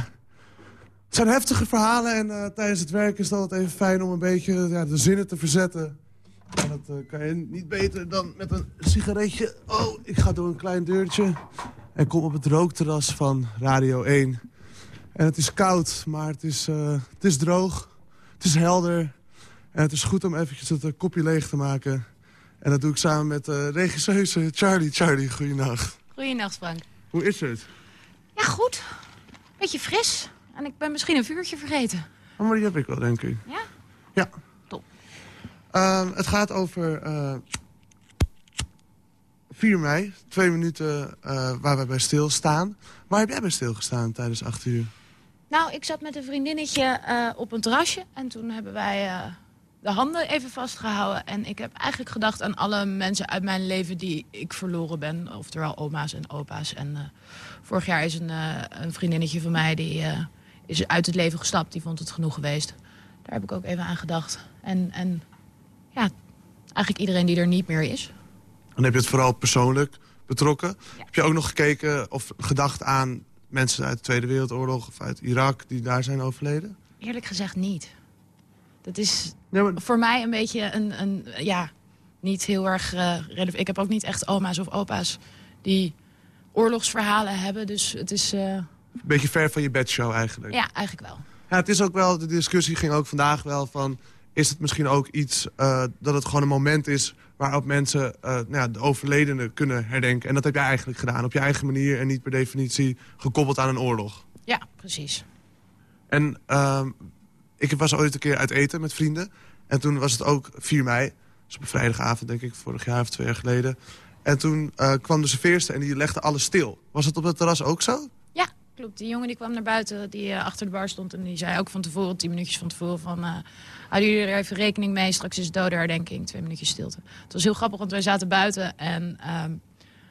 Het zijn heftige verhalen en eh, tijdens het werk is het altijd even fijn om een beetje ja, de zinnen te verzetten. En dat eh, kan je niet beter dan met een sigaretje. Oh, ik ga door een klein deurtje en kom op het rookterras van Radio 1. En het is koud, maar het is, eh, het is droog. Het is helder. En het is goed om eventjes het eh, kopje leeg te maken. En dat doe ik samen met uh, regisseuse Charlie. Charlie, goeienacht. Goeienacht, Frank. Hoe is het? Ja, goed. Beetje fris. En ik ben misschien een vuurtje vergeten. Oh, maar die heb ik wel, denk ik. Ja? Ja. Top. Ehm, het gaat over eh 4 mei. Twee minuten waar wij bij stilstaan. Waar heb jij bij stilgestaan tijdens 8 uur? Nou, ik zat met een vriendinnetje eh, op een terrasje. En toen hebben wij eh, de handen even vastgehouden. En ik heb eigenlijk gedacht aan alle mensen uit mijn leven die ik verloren ben. Oftewel oma's en opa's. En eh, vorig jaar is een, een vriendinnetje van mij die is uit het leven gestapt. Die vond het genoeg geweest. Daar heb ik ook even aan gedacht. En, en ja, eigenlijk iedereen die er niet meer is. Dan heb je het vooral persoonlijk betrokken. Heb je ook nog gekeken of gedacht aan mensen uit de Tweede Wereldoorlog... of uit Irak die daar zijn overleden? Eerlijk gezegd niet. Dat is Ja, maar- voor mij een beetje een, een ja, niet heel erg eh, relevant. Ik heb ook niet echt oma's of opa's die oorlogsverhalen hebben. Dus het is, eh, Een beetje ver van je bedshow eigenlijk. ja, eigenlijk wel. Ja, het is ook wel, de discussie ging ook vandaag wel van... is het misschien ook iets eh, dat het gewoon een moment is... waarop mensen eh, nou ja, de overledenen kunnen herdenken. En dat heb jij eigenlijk gedaan, op je eigen manier... en niet per definitie gekoppeld aan een oorlog. Ja, precies. En ehm, ik was ooit een keer uit eten met vrienden. En toen was het ook 4 mei. Dus op een vrijdagavond, denk ik, vorig jaar of twee jaar geleden. En toen eh, kwam de serveerster en die legde alles stil. Was het op het terras ook zo? Ja, klopt. Die jongen die kwam naar buiten, die eh, achter de bar stond... en die zei ook van tevoren, tien minuutjes van tevoren... van houden jullie er even rekening mee, straks is het dodenherdenking. Twee minuutjes stilte. Het was heel grappig, want wij zaten buiten en... ehm,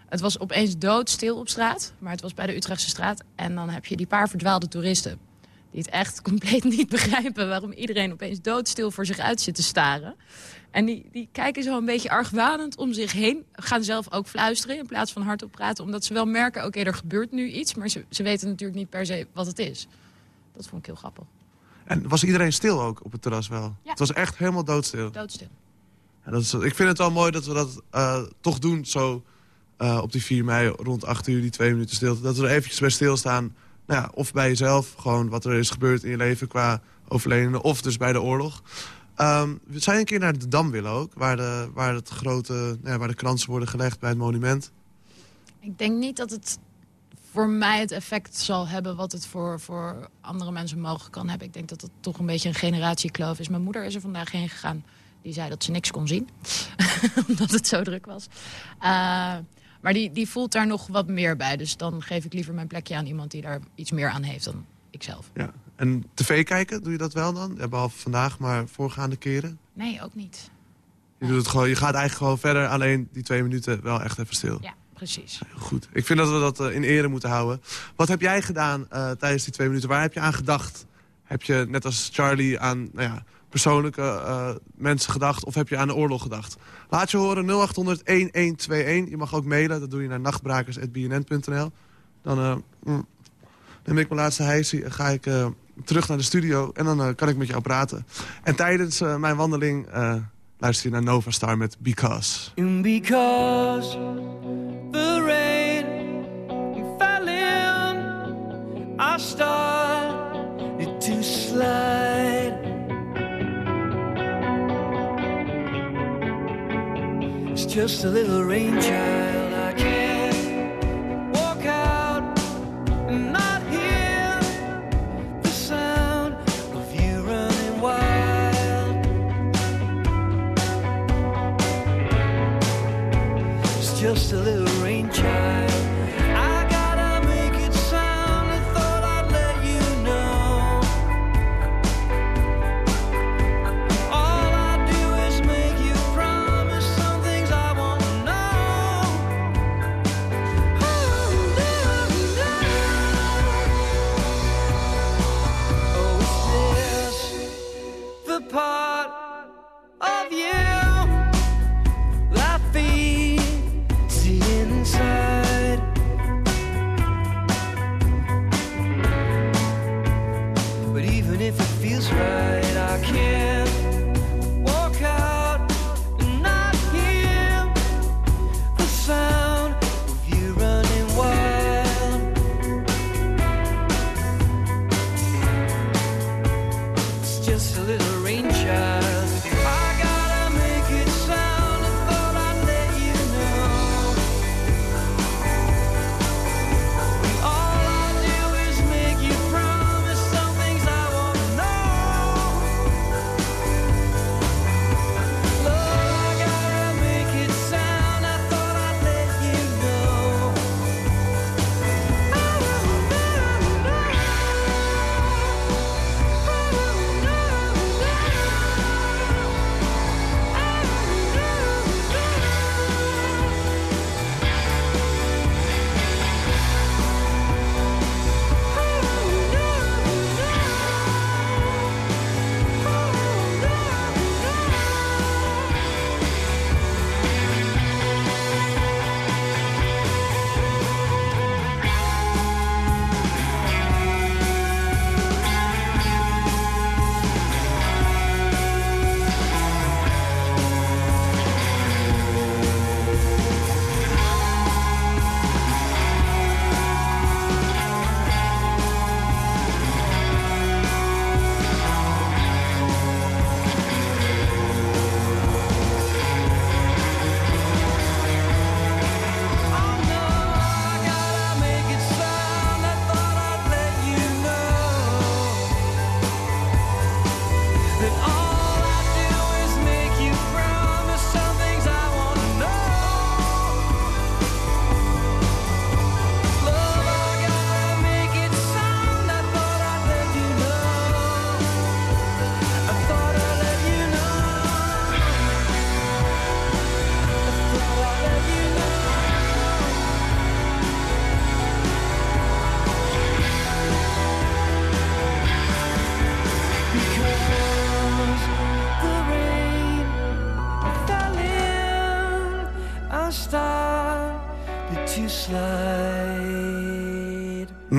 het was opeens doodstil op straat, maar het was bij de Utrechtse straat. En dan heb je die paar verdwaalde toeristen... die het echt compleet niet begrijpen... waarom iedereen opeens doodstil voor zich uit zit te staren. En die, die kijken zo een beetje argwanend om zich heen. Gaan zelf ook fluisteren in plaats van hardop praten. Omdat ze wel merken, oké, er gebeurt nu iets. Maar ze, ze weten natuurlijk niet per se wat het is. Dat vond ik heel grappig. En was iedereen stil ook op het terras wel? Ja. Het was echt helemaal doodstil. Doodstil. Ja, dat is, ik vind het wel mooi dat we dat eh, toch doen zo eh, op die 4 mei rond 8 uur, die twee minuten stilte. Dat we er eventjes bij stilstaan. Nou ja, of bij jezelf, gewoon wat er is gebeurd in je leven qua overledenen. Of dus bij de oorlog. Ehm, we zijn een keer naar de Dam willen ook. Waar de, waar het grote, nou ja, waar de kransen worden gelegd bij het monument. Ik denk niet dat het voor mij het effect zal hebben... wat het voor, voor andere mensen mogelijk kan hebben. Ik denk dat het toch een beetje een generatiekloof is. Mijn moeder is er vandaag heen gegaan. Die zei dat ze niks kon zien. Omdat het zo druk was. Eh, Maar die, die voelt daar nog wat meer bij. Dus dan geef ik liever mijn plekje aan iemand die daar iets meer aan heeft dan ikzelf. Ja. En tv kijken, doe je dat wel dan? Ja, behalve vandaag, maar voorgaande keren? Nee, ook niet. Je, doet het gewoon, je gaat eigenlijk gewoon verder, alleen die twee minuten wel echt even stil. Ja, precies. Goed. Ik vind dat we dat eh, in ere moeten houden. Wat heb jij gedaan eh, tijdens die twee minuten? Waar heb je aan gedacht? Heb je net als Charlie aan nou ja, persoonlijke eh, mensen gedacht? Of heb je aan de oorlog gedacht? Laat je horen 0800-1121. Je mag ook mailen. Dat doe je naar nachtbrakers.bnn.nl. Dan mm, neem ik mijn laatste hijsie en ga ik terug naar de studio. En dan kan ik met jou praten. En tijdens mijn wandeling luister je naar Nova Star met Because. And because the rain fell in, I started to slide. It's just a little rain, child. Just a little rain, child.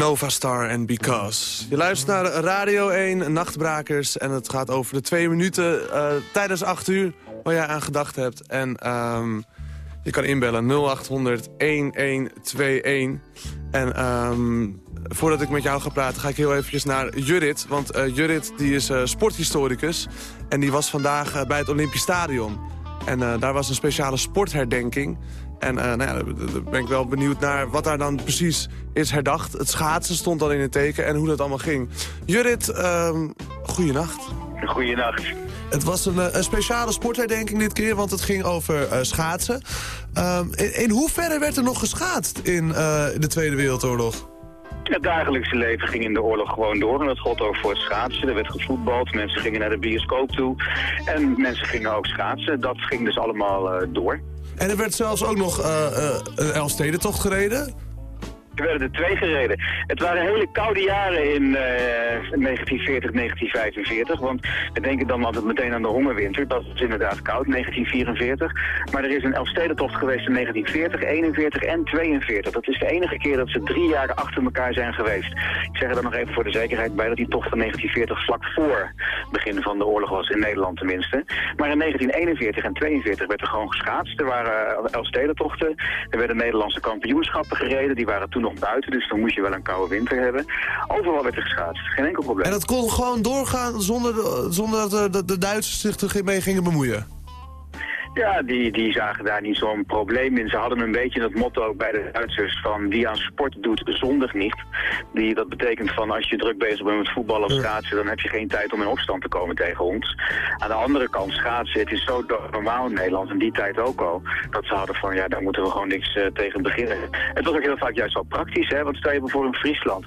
Slide. Nova Star en Because. Je luistert naar Radio 1 Nachtbrakers en het gaat over de twee minuten eh, tijdens 8 uur waar jij aan gedacht hebt. En ehm, je kan inbellen 0800 1121. En ehm, voordat ik met jou ga praten ga ik heel eventjes naar Jurrit. Want eh, Jurrit die is eh, sporthistoricus en die was vandaag bij het Olympisch Stadion. En daar was een speciale sportherdenking. En nou ja, daar ben ik wel benieuwd naar wat daar dan precies is herdacht. Het schaatsen stond dan in het teken en hoe dat allemaal ging. Jurrit, um, goeienacht. Goeienacht. Het was een, eh, een speciale sportherdenking dit keer, want het ging over eh, schaatsen. Ehm, in, in hoeverre werd er nog geschaatst in eh, de Tweede Wereldoorlog? Het dagelijkse leven ging in de oorlog gewoon door. En dat gold ook voor het schaatsen. Er werd gevoetbald, mensen gingen naar de bioscoop toe. En mensen gingen ook schaatsen. Dat ging dus allemaal eh, door. En er werd zelfs ook nog eh, eh, een Elfstedentocht gereden. Er werden er twee gereden. Het waren hele koude jaren in eh, 1940, 1945. Want we denken dan altijd meteen aan de hongerwinter. Dat is inderdaad koud, 1944. Maar er is een Elfstedentocht geweest in 1940, 41 en 42. Dat is de enige keer dat ze drie jaar achter elkaar zijn geweest. Ik zeg er dan nog even voor de zekerheid bij dat die tocht van 1940 vlak voor het begin van de oorlog was. In Nederland tenminste. Maar in 1941 en 42 werd er gewoon geschaatst. Er waren eh, Elfstedentochten. Er werden Nederlandse kampioenschappen gereden. Die waren toen nog buiten, dus dan moest je wel een koude winter hebben. Overal werd er geschaatst. Geen enkel probleem. En dat kon gewoon doorgaan zonder, de- zonder dat de, de, de Duitsers zich er mee gingen bemoeien. Ja, die, die zagen daar niet zo'n probleem in. Ze hadden een beetje het motto bij de Duitsers van wie aan sport doet, zondig niet. Die, dat betekent van als je druk bezig bent met voetballen of schaatsen, dan heb je geen tijd om in opstand te komen tegen ons. Aan de andere kant schaatsen, het is zo normaal in Nederland, in die tijd ook al, dat ze hadden van ja, daar moeten we gewoon niks eh, tegen beginnen. Het was ook heel vaak juist wel praktisch, hè, want stel je bijvoorbeeld in Friesland.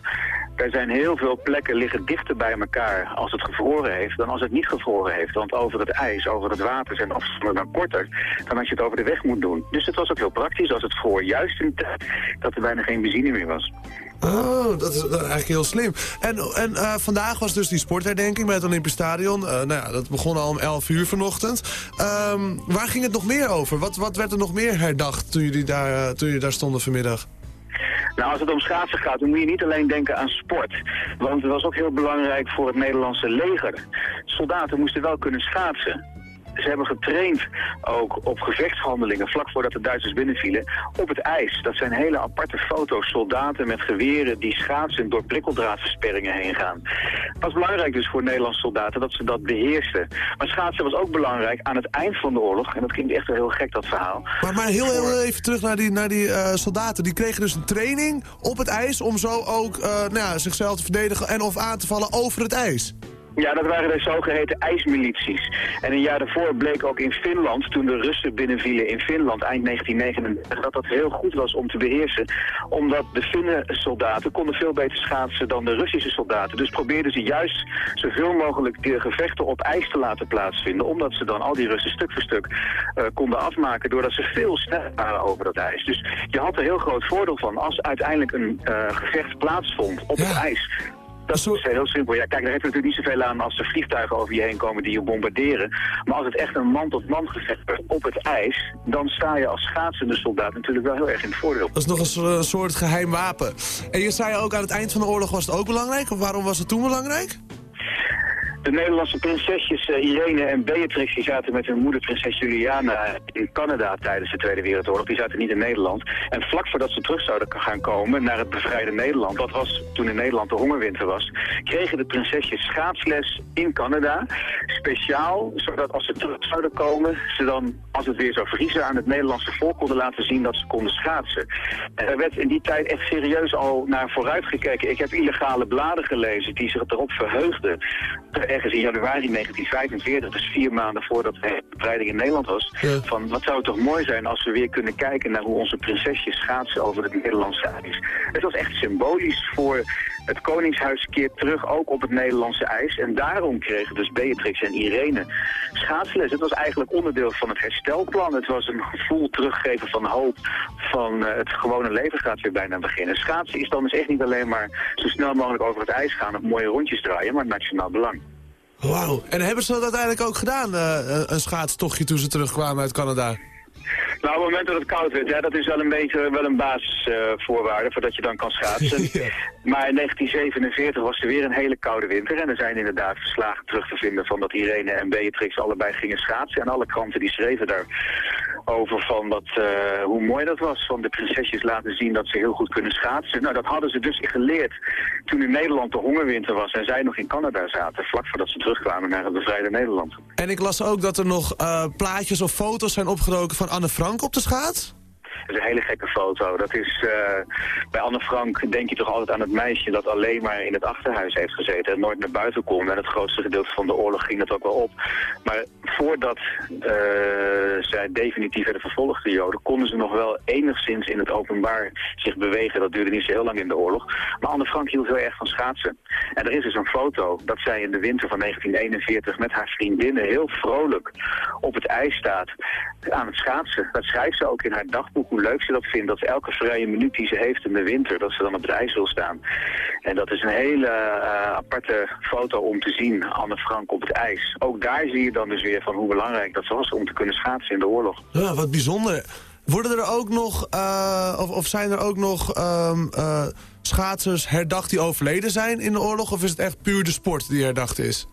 Er zijn heel veel plekken liggen dichter bij elkaar als het gevroren heeft dan als het niet gevroren heeft. Want over het ijs, over het water zijn afstanden dan korter dan als je het over de weg moet doen. Dus het was ook heel praktisch als het voor juist in tijd dat er bijna geen benzine meer was. Oh, dat is eigenlijk heel slim. En, en eh, vandaag was dus die sportherdenking bij het Olympisch Stadion. Eh, nou ja, dat begon al om 11 uur vanochtend. Ehm, waar ging het nog meer over? Wat, wat werd er nog meer herdacht toen jullie daar, eh, toen jullie daar stonden vanmiddag? Nou, als het om schaatsen gaat, dan moet je niet alleen denken aan sport. Want het was ook heel belangrijk voor het Nederlandse leger. Soldaten moesten wel kunnen schaatsen. Ze hebben getraind ook op gevechtshandelingen vlak voordat de Duitsers binnenvielen op het ijs. Dat zijn hele aparte foto's. Soldaten met geweren die schaatsen door prikkeldraadversperringen heen gaan. Het was belangrijk dus voor Nederlandse soldaten dat ze dat beheersten. Maar schaatsen was ook belangrijk aan het eind van de oorlog. En dat klinkt echt wel heel gek, dat verhaal. Maar, maar heel, heel even terug naar die, naar die eh, soldaten. Die kregen dus een training op het ijs om zo ook eh, nou ja, zichzelf te verdedigen en of aan te vallen over het ijs. Ja, dat waren de zogeheten ijsmilities. En een jaar daarvoor bleek ook in Finland, toen de Russen binnenvielen in Finland eind 1939, dat dat heel goed was om te beheersen. Omdat de Finnen soldaten konden veel beter schaatsen dan de Russische soldaten. Dus probeerden ze juist zoveel mogelijk de gevechten op ijs te laten plaatsvinden. Omdat ze dan al die Russen stuk voor stuk eh, konden afmaken, doordat ze veel sneller waren over dat ijs. Dus je had er heel groot voordeel van als uiteindelijk een eh, gevecht plaatsvond op het ijs. Dat is heel simpel. Ja, kijk, daar heeft het natuurlijk niet zoveel aan als er vliegtuigen over je heen komen die je bombarderen. Maar als het echt een man-tot-man gevecht is op het ijs, dan sta je als schaatsende soldaat natuurlijk wel heel erg in het voordeel. Dat is nog een so- soort geheim wapen. En je zei ook aan het eind van de oorlog was het ook belangrijk. Of waarom was het toen belangrijk? De Nederlandse prinsesjes eh, Irene en Beatrix die zaten met hun moeder prinses Juliana in Canada tijdens de Tweede Wereldoorlog. Die zaten niet in Nederland. En vlak voordat ze terug zouden gaan komen naar het bevrijde Nederland, dat was toen in Nederland de hongerwinter was, kregen de prinsesjes schaatsles in Canada. Speciaal, zodat als ze terug zouden komen, ze dan, als het weer zou vriezen, aan het Nederlandse volk konden laten zien dat ze konden schaatsen. En er werd in die tijd echt serieus al naar vooruit gekeken. Ik heb illegale bladen gelezen die zich erop verheugden ergens in januari 1945, dus vier maanden voordat de bevrijding in Nederland was, van wat zou het toch mooi zijn als we weer kunnen kijken naar hoe onze prinsesjes schaatsen over het Nederlandse ijs. Het was echt symbolisch voor het Koningshuis keert terug ook op het Nederlandse ijs. En daarom kregen dus Beatrix en Irene schaatsles. Het was eigenlijk onderdeel van het herstelplan. Het was een gevoel teruggeven van hoop van eh, het gewone leven gaat weer bijna beginnen. Schaatsen is dan dus echt niet alleen maar zo snel mogelijk over het ijs gaan of mooie rondjes draaien, maar nationaal belang. Wauw. En hebben ze dat uiteindelijk ook gedaan, eh, een schaatstochtje toen ze terugkwamen uit Canada? Nou, op het moment dat het koud werd, ja, dat is wel een beetje wel een basisvoorwaarde voordat je dan kan schaatsen. Maar in 1947 was er weer een hele koude winter en er zijn inderdaad verslagen terug te vinden van dat Irene en Beatrix allebei gingen schaatsen. En alle kranten die schreven daar over van wat, eh, hoe mooi dat was. Van de prinsesjes laten zien dat ze heel goed kunnen schaatsen. Nou, dat hadden ze dus geleerd toen in Nederland de hongerwinter was en zij nog in Canada zaten. Vlak voordat ze terugkwamen naar het bevrijde Nederland. En ik las ook dat er nog eh, plaatjes of foto's zijn opgedoken van Anne Frank op de schaats. Dat is een hele gekke foto. Dat is, eh, bij Anne Frank denk je toch altijd aan het meisje dat alleen maar in het achterhuis heeft gezeten en nooit naar buiten kon. En het grootste gedeelte van de oorlog ging dat ook wel op. Maar voordat eh, zij definitief werden vervolgd, de Joden, konden ze nog wel enigszins in het openbaar zich bewegen. Dat duurde niet zo heel lang in de oorlog. Maar Anne Frank hield heel erg van schaatsen. En er is dus een foto dat zij in de winter van 1941 met haar vriendinnen heel vrolijk op het ijs staat aan het schaatsen. Dat schrijft ze ook in haar dagboek, hoe leuk ze dat vindt. Dat elke vrije minuut die ze heeft in de winter, dat ze dan op het ijs wil staan. En dat is een hele eh, aparte foto om te zien, Anne Frank op het ijs. Ook daar zie je dan dus weer van hoe belangrijk dat was om te kunnen schaatsen in de oorlog. Ja, wat bijzonder. Worden er ook nog, eh, of, of zijn er ook nog ehm, eh, schaatsers herdacht die overleden zijn in de oorlog? Of is het echt puur de sport die herdacht is?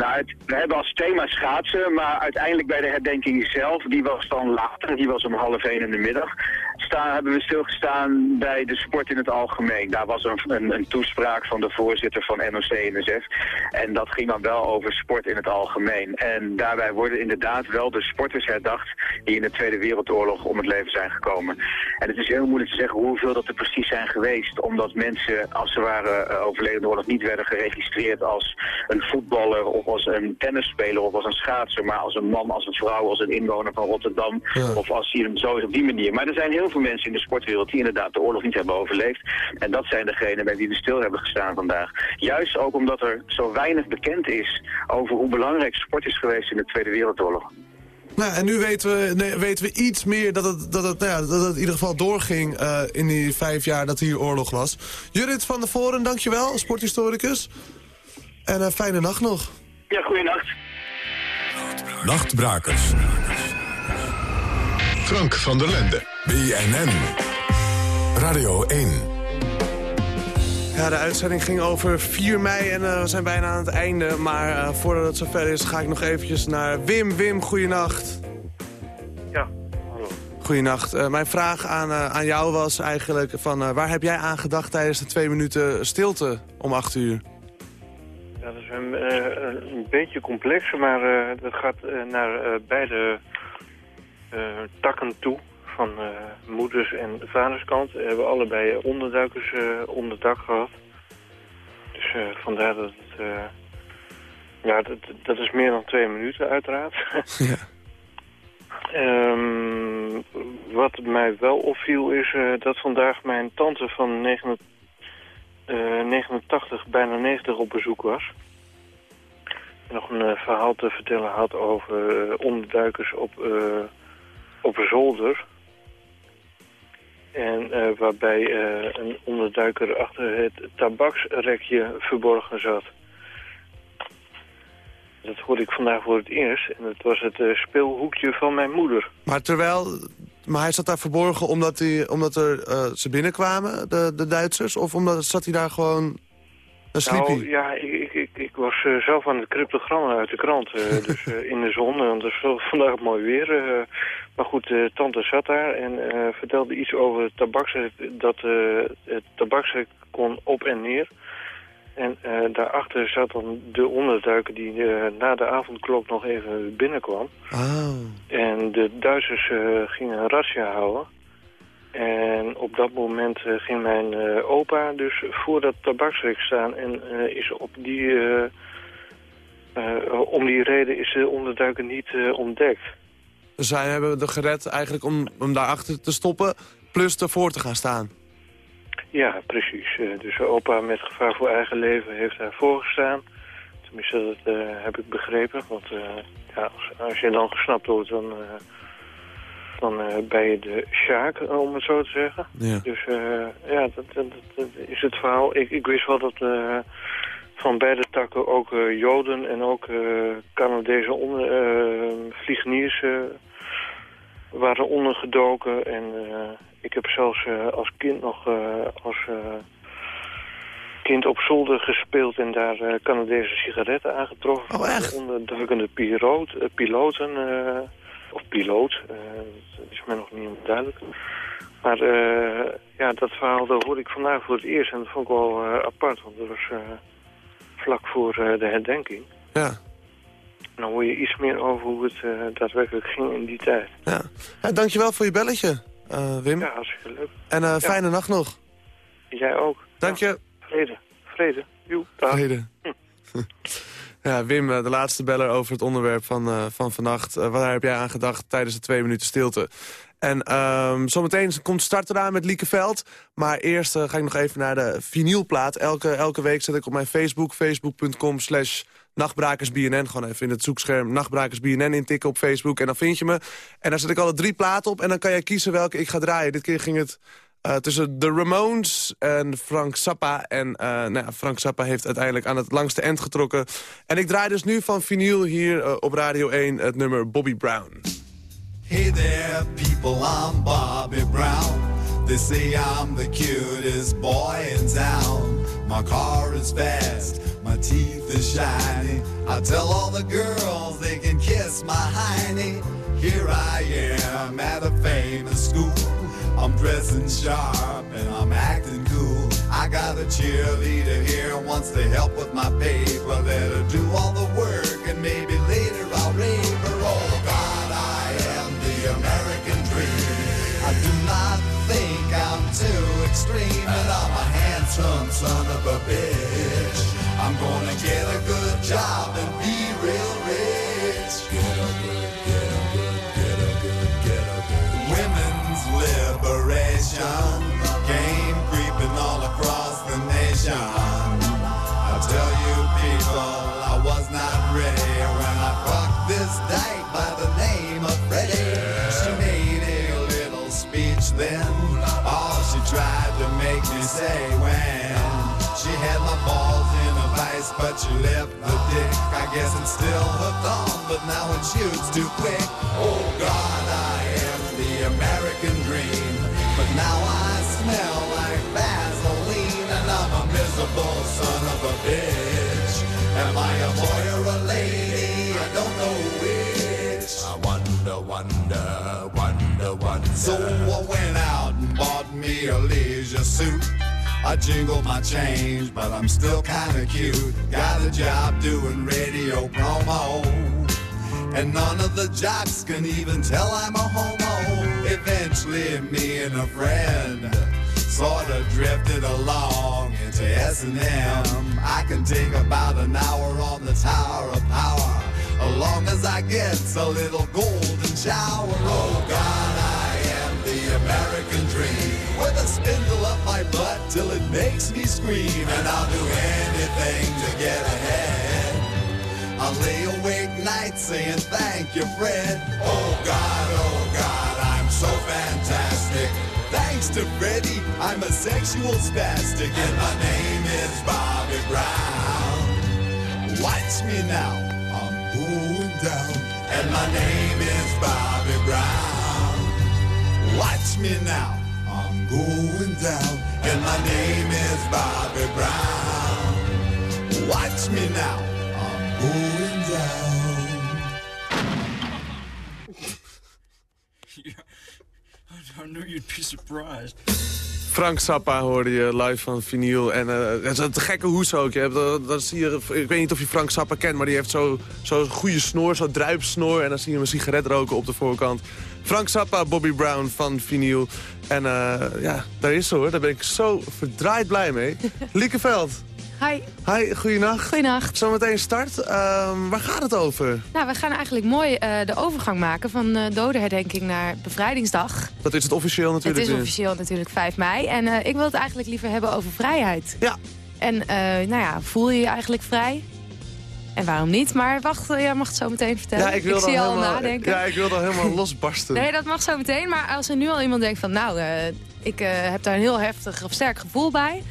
Nou, het- we hebben als thema schaatsen, maar uiteindelijk bij de herdenking zelf, die was dan later, die was om half één in de middag, staan, hebben we stilgestaan bij de sport in het algemeen. Daar was een, een, een toespraak van de voorzitter van NOC-NSF en dat ging dan wel over sport in het algemeen. En daarbij worden inderdaad wel de sporters herdacht die in de Tweede Wereldoorlog om het leven zijn gekomen. En het is heel moeilijk te zeggen hoeveel dat er precies zijn geweest, omdat mensen, als ze waren eh, overleden in de oorlog, niet werden geregistreerd als een voetballer of als een tennisspeler of als een schaatser, maar als een man, als een vrouw, als een inwoner van Rotterdam of als hier zo is op die manier. Maar er zijn heel veel mensen in de sportwereld die inderdaad de oorlog niet hebben overleefd. En dat zijn degenen bij wie we stil hebben gestaan vandaag. Juist ook omdat er zo weinig bekend is over hoe belangrijk sport is geweest in de Tweede Wereldoorlog. Nou, en nu weten we, nee, weten we iets meer dat het, dat het, nou ja, dat het in ieder geval doorging eh, in die vijf jaar dat hier oorlog was. Judith van der Voren, dankjewel, sporthistoricus. En een fijne nacht nog. Ja, goeienacht. Nachtbrakers. Frank van der Lende. BNN. Radio 1. Ja, de uitzending ging over 4 mei en eh, we zijn bijna aan het einde. Maar eh, voordat het zover is, ga ik nog eventjes naar Wim. Wim, goeienacht. Ja, hallo. Goeienacht. Eh, mijn vraag aan, eh, aan jou was eigenlijk van eh, waar heb jij aan gedacht tijdens de twee minuten stilte om 8 uur? Ja, dat is een, eh, een beetje complex, maar eh, dat gaat naar eh, beide eh, takken toe. Van eh, moeders- en vaderskant. We hebben allebei onderduikers eh, onder dak gehad. Dus eh, vandaar dat het... ja, dat, dat is meer dan twee minuten uiteraard. Ja. Ehm, wat mij wel opviel is dat vandaag mijn tante van 9 eh, 89, bijna 90 op bezoek was. En nog een verhaal te vertellen had over onderduikers op, op een zolder. En eh, waarbij eh, een onderduiker achter het tabaksrekje verborgen zat. Dat hoorde ik vandaag voor het eerst. En dat was het eh, speelhoekje van mijn moeder. Maar terwijl, maar hij zat daar verborgen omdat, hij, omdat er, ze binnenkwamen, de, de Duitsers? Of omdat zat hij daar gewoon een sliep Nou hij? ja, ik was eh, zelf aan het cryptogrammen uit de krant. eh, dus eh, in de zon, want het is vandaag mooi weer. maar goed, tante zat daar en vertelde iets over het tabaksrek. Dat het tabaksrek kon op en neer. En daarachter zat dan de onderduiker die na de avondklok nog even binnenkwam. Oh. En de Duitsers gingen een razzia houden. En op dat moment eh, ging mijn eh, opa dus voor dat tabaksrek staan. En eh, is op die, om die reden is de onderduiker niet ontdekt. Dus zij hebben de gered eigenlijk om hem daarachter te stoppen, plus ervoor te gaan staan. Ja, precies. Dus opa met gevaar voor eigen leven heeft daarvoor gestaan. Tenminste, dat heb ik begrepen. Want ja, als, als je dan gesnapt wordt, dan, dan eh, ben je de Sjaak, eh, om het zo te zeggen. Ja. Dus eh, ja, dat, dat, dat is het verhaal. Ik, ik wist wel dat van beide takken ook Joden en ook Canadese onder, vliegeniers waren ondergedoken. En ik heb zelfs als kind nog als eh, kind op zolder gespeeld en daar eh, Canadese sigaretten aangetroffen. Oh, echt? Onderduikende piloten, of piloot, eh, dat is mij nog niet helemaal duidelijk. Maar eh, ja, dat verhaal dat hoorde ik vandaag voor het eerst en dat vond ik wel eh, apart, want dat was vlak voor de herdenking. Ja. En dan hoor je iets meer over hoe het daadwerkelijk ging in die tijd. Ja. ja. Dankjewel voor je belletje. Wim. Ja, hartstikke leuk. En Ja. fijne nacht nog. Jij ook. Dank je. Vrede. Vrede. Joe. Dag. Vrede. Ja, Wim, eh, de laatste beller over het onderwerp van, eh, van vannacht. Eh, waar heb jij aan gedacht tijdens de twee minuten stilte? En ehm, zometeen komt start eraan met Liekeveld. Maar eerst ga ik nog even naar de vinylplaat. Elke, elke week zet ik op mijn Facebook, facebook.com slash nachtbrakersbnn. Gewoon even in het zoekscherm nachtbrakersbnn intikken op Facebook. En dan vind je me. En daar zet ik alle drie platen op. En dan kan jij kiezen welke ik ga draaien. Dit keer ging het eh, tussen de Ramones en Frank Zappa. En eh, nou Frank Zappa heeft uiteindelijk aan het langste eind getrokken. En ik draai dus nu van vinyl hier eh, op Radio 1 het nummer Bobby Brown. Hey there, people, I'm Bobby Brown. They say I'm the cutest boy in town. My car is fast, my teeth are shiny. I tell all the girls they can kiss my hiney. Here I am at a famous school. I'm dressing sharp and I'm acting cool. I got a cheerleader here wants to help with my paper. Let her do all the work and maybe later I'll rave her. Oh God, I am the American dream. I do not think I'm too extreme, and I'm a handsome son of a bitch. I'm gonna get a good job and be real rich. Liberation came creeping all across the nation. I tell you people, I was not ready when I fucked this dyke by the name of Freddie. She made a little speech then, all she tried to make me say when she had my balls in a vice, but she left the dick. I guess it's still hooked on, but now it shoots too quick. Oh God, I the American dream, but now I smell like Vaseline, and I'm a miserable son of a bitch. Am I a boy or a lady? I don't know which. I wonder, wonder, wonder, wonder. So I went out and bought me a leisure suit. I jingle my change, but I'm still kinda cute. Got a job doing radio promo. And none of the jocks can even tell I'm a homo. Eventually, me and a friend sorta drifted along into S&M. I can take about an hour on the Tower of Power, as long as I get a little golden shower. Oh God, I am the American dream, with a spindle up my butt till it makes me scream, and I'll do anything to get ahead. I lay awake nights saying thank you, Fred. Oh God, oh God, so fantastic. Thanks to Freddie, I'm a sexual spastic, and my name is Bobby Brown. Watch me now, I'm going down, and my name is Bobby Brown. Watch me now, I'm going down, and my name is Bobby Brown. Watch me now, I'm going down. Knew you'd be surprised. Frank Zappa hoorde je live van vinyl. En eh, het is een gekke hoes ook. Je hebt, dat, dat zie je, ik weet niet of je Frank Zappa kent, maar die heeft zo'n zo goede snor, zo'n druipsnoor. En dan zie je hem een sigaret roken op de voorkant. Frank Zappa, Bobby Brown van vinyl. En eh, ja, daar is ze hoor. Daar ben ik zo verdraaid blij mee. Liekeveld. Hi. Hi, goeienacht. Goeienacht. Zometeen start. Ehm, waar gaat het over? Nou, we gaan eigenlijk mooi eh, de overgang maken van uh, dodenherdenking naar bevrijdingsdag. Dat is het officieel natuurlijk. Het is officieel natuurlijk 5 mei. En uh, ik wil het eigenlijk liever hebben over vrijheid. Ja. En nou ja, voel je je eigenlijk vrij? En waarom niet? Maar wacht, jij mag het zo meteen vertellen. Ja, ik, wil ik zie je al helemaal, nadenken. Ja, ik wil dan helemaal losbarsten. Nee, dat mag zo meteen. Maar als er nu al iemand denkt van... nou, ik heb daar een heel heftig of sterk gevoel bij...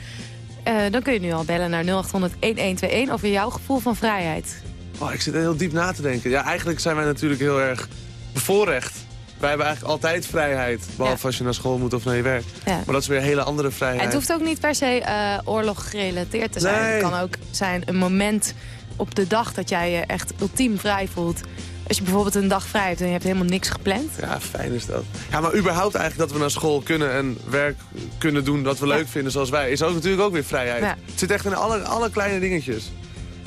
Uh, dan kun je nu al bellen naar 0800-1121 over jouw gevoel van vrijheid. Oh, ik zit heel diep na te denken. Ja, eigenlijk zijn wij natuurlijk heel erg bevoorrecht. Wij hebben eigenlijk altijd vrijheid. Behalve ja. als je naar school moet of naar je werk. Ja. Maar dat is weer een hele andere vrijheid. En het hoeft ook niet per se uh, oorlog gerelateerd te zijn. Nee. Het kan ook zijn een moment op de dag dat jij je echt ultiem vrij voelt. Als je bijvoorbeeld een dag vrij hebt en je hebt helemaal niks gepland. Ja, fijn is dat. Ja, maar überhaupt eigenlijk dat we naar school kunnen en werk kunnen doen dat we ja. leuk vinden zoals wij, is ook natuurlijk ook weer vrijheid. Ja. Het zit echt in alle, alle kleine dingetjes.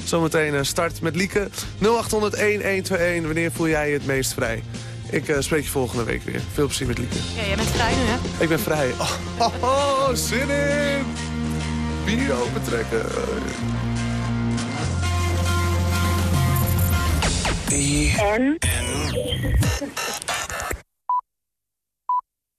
Zometeen start met Lieke. 0800-1121. Wanneer voel jij je het meest vrij? Ik eh, spreek je volgende week weer. Veel plezier met Lieke. Ja, jij bent vrij nu, hè? Ik ben vrij. Oh, oh, oh, zin in! Bier opentrekken. En?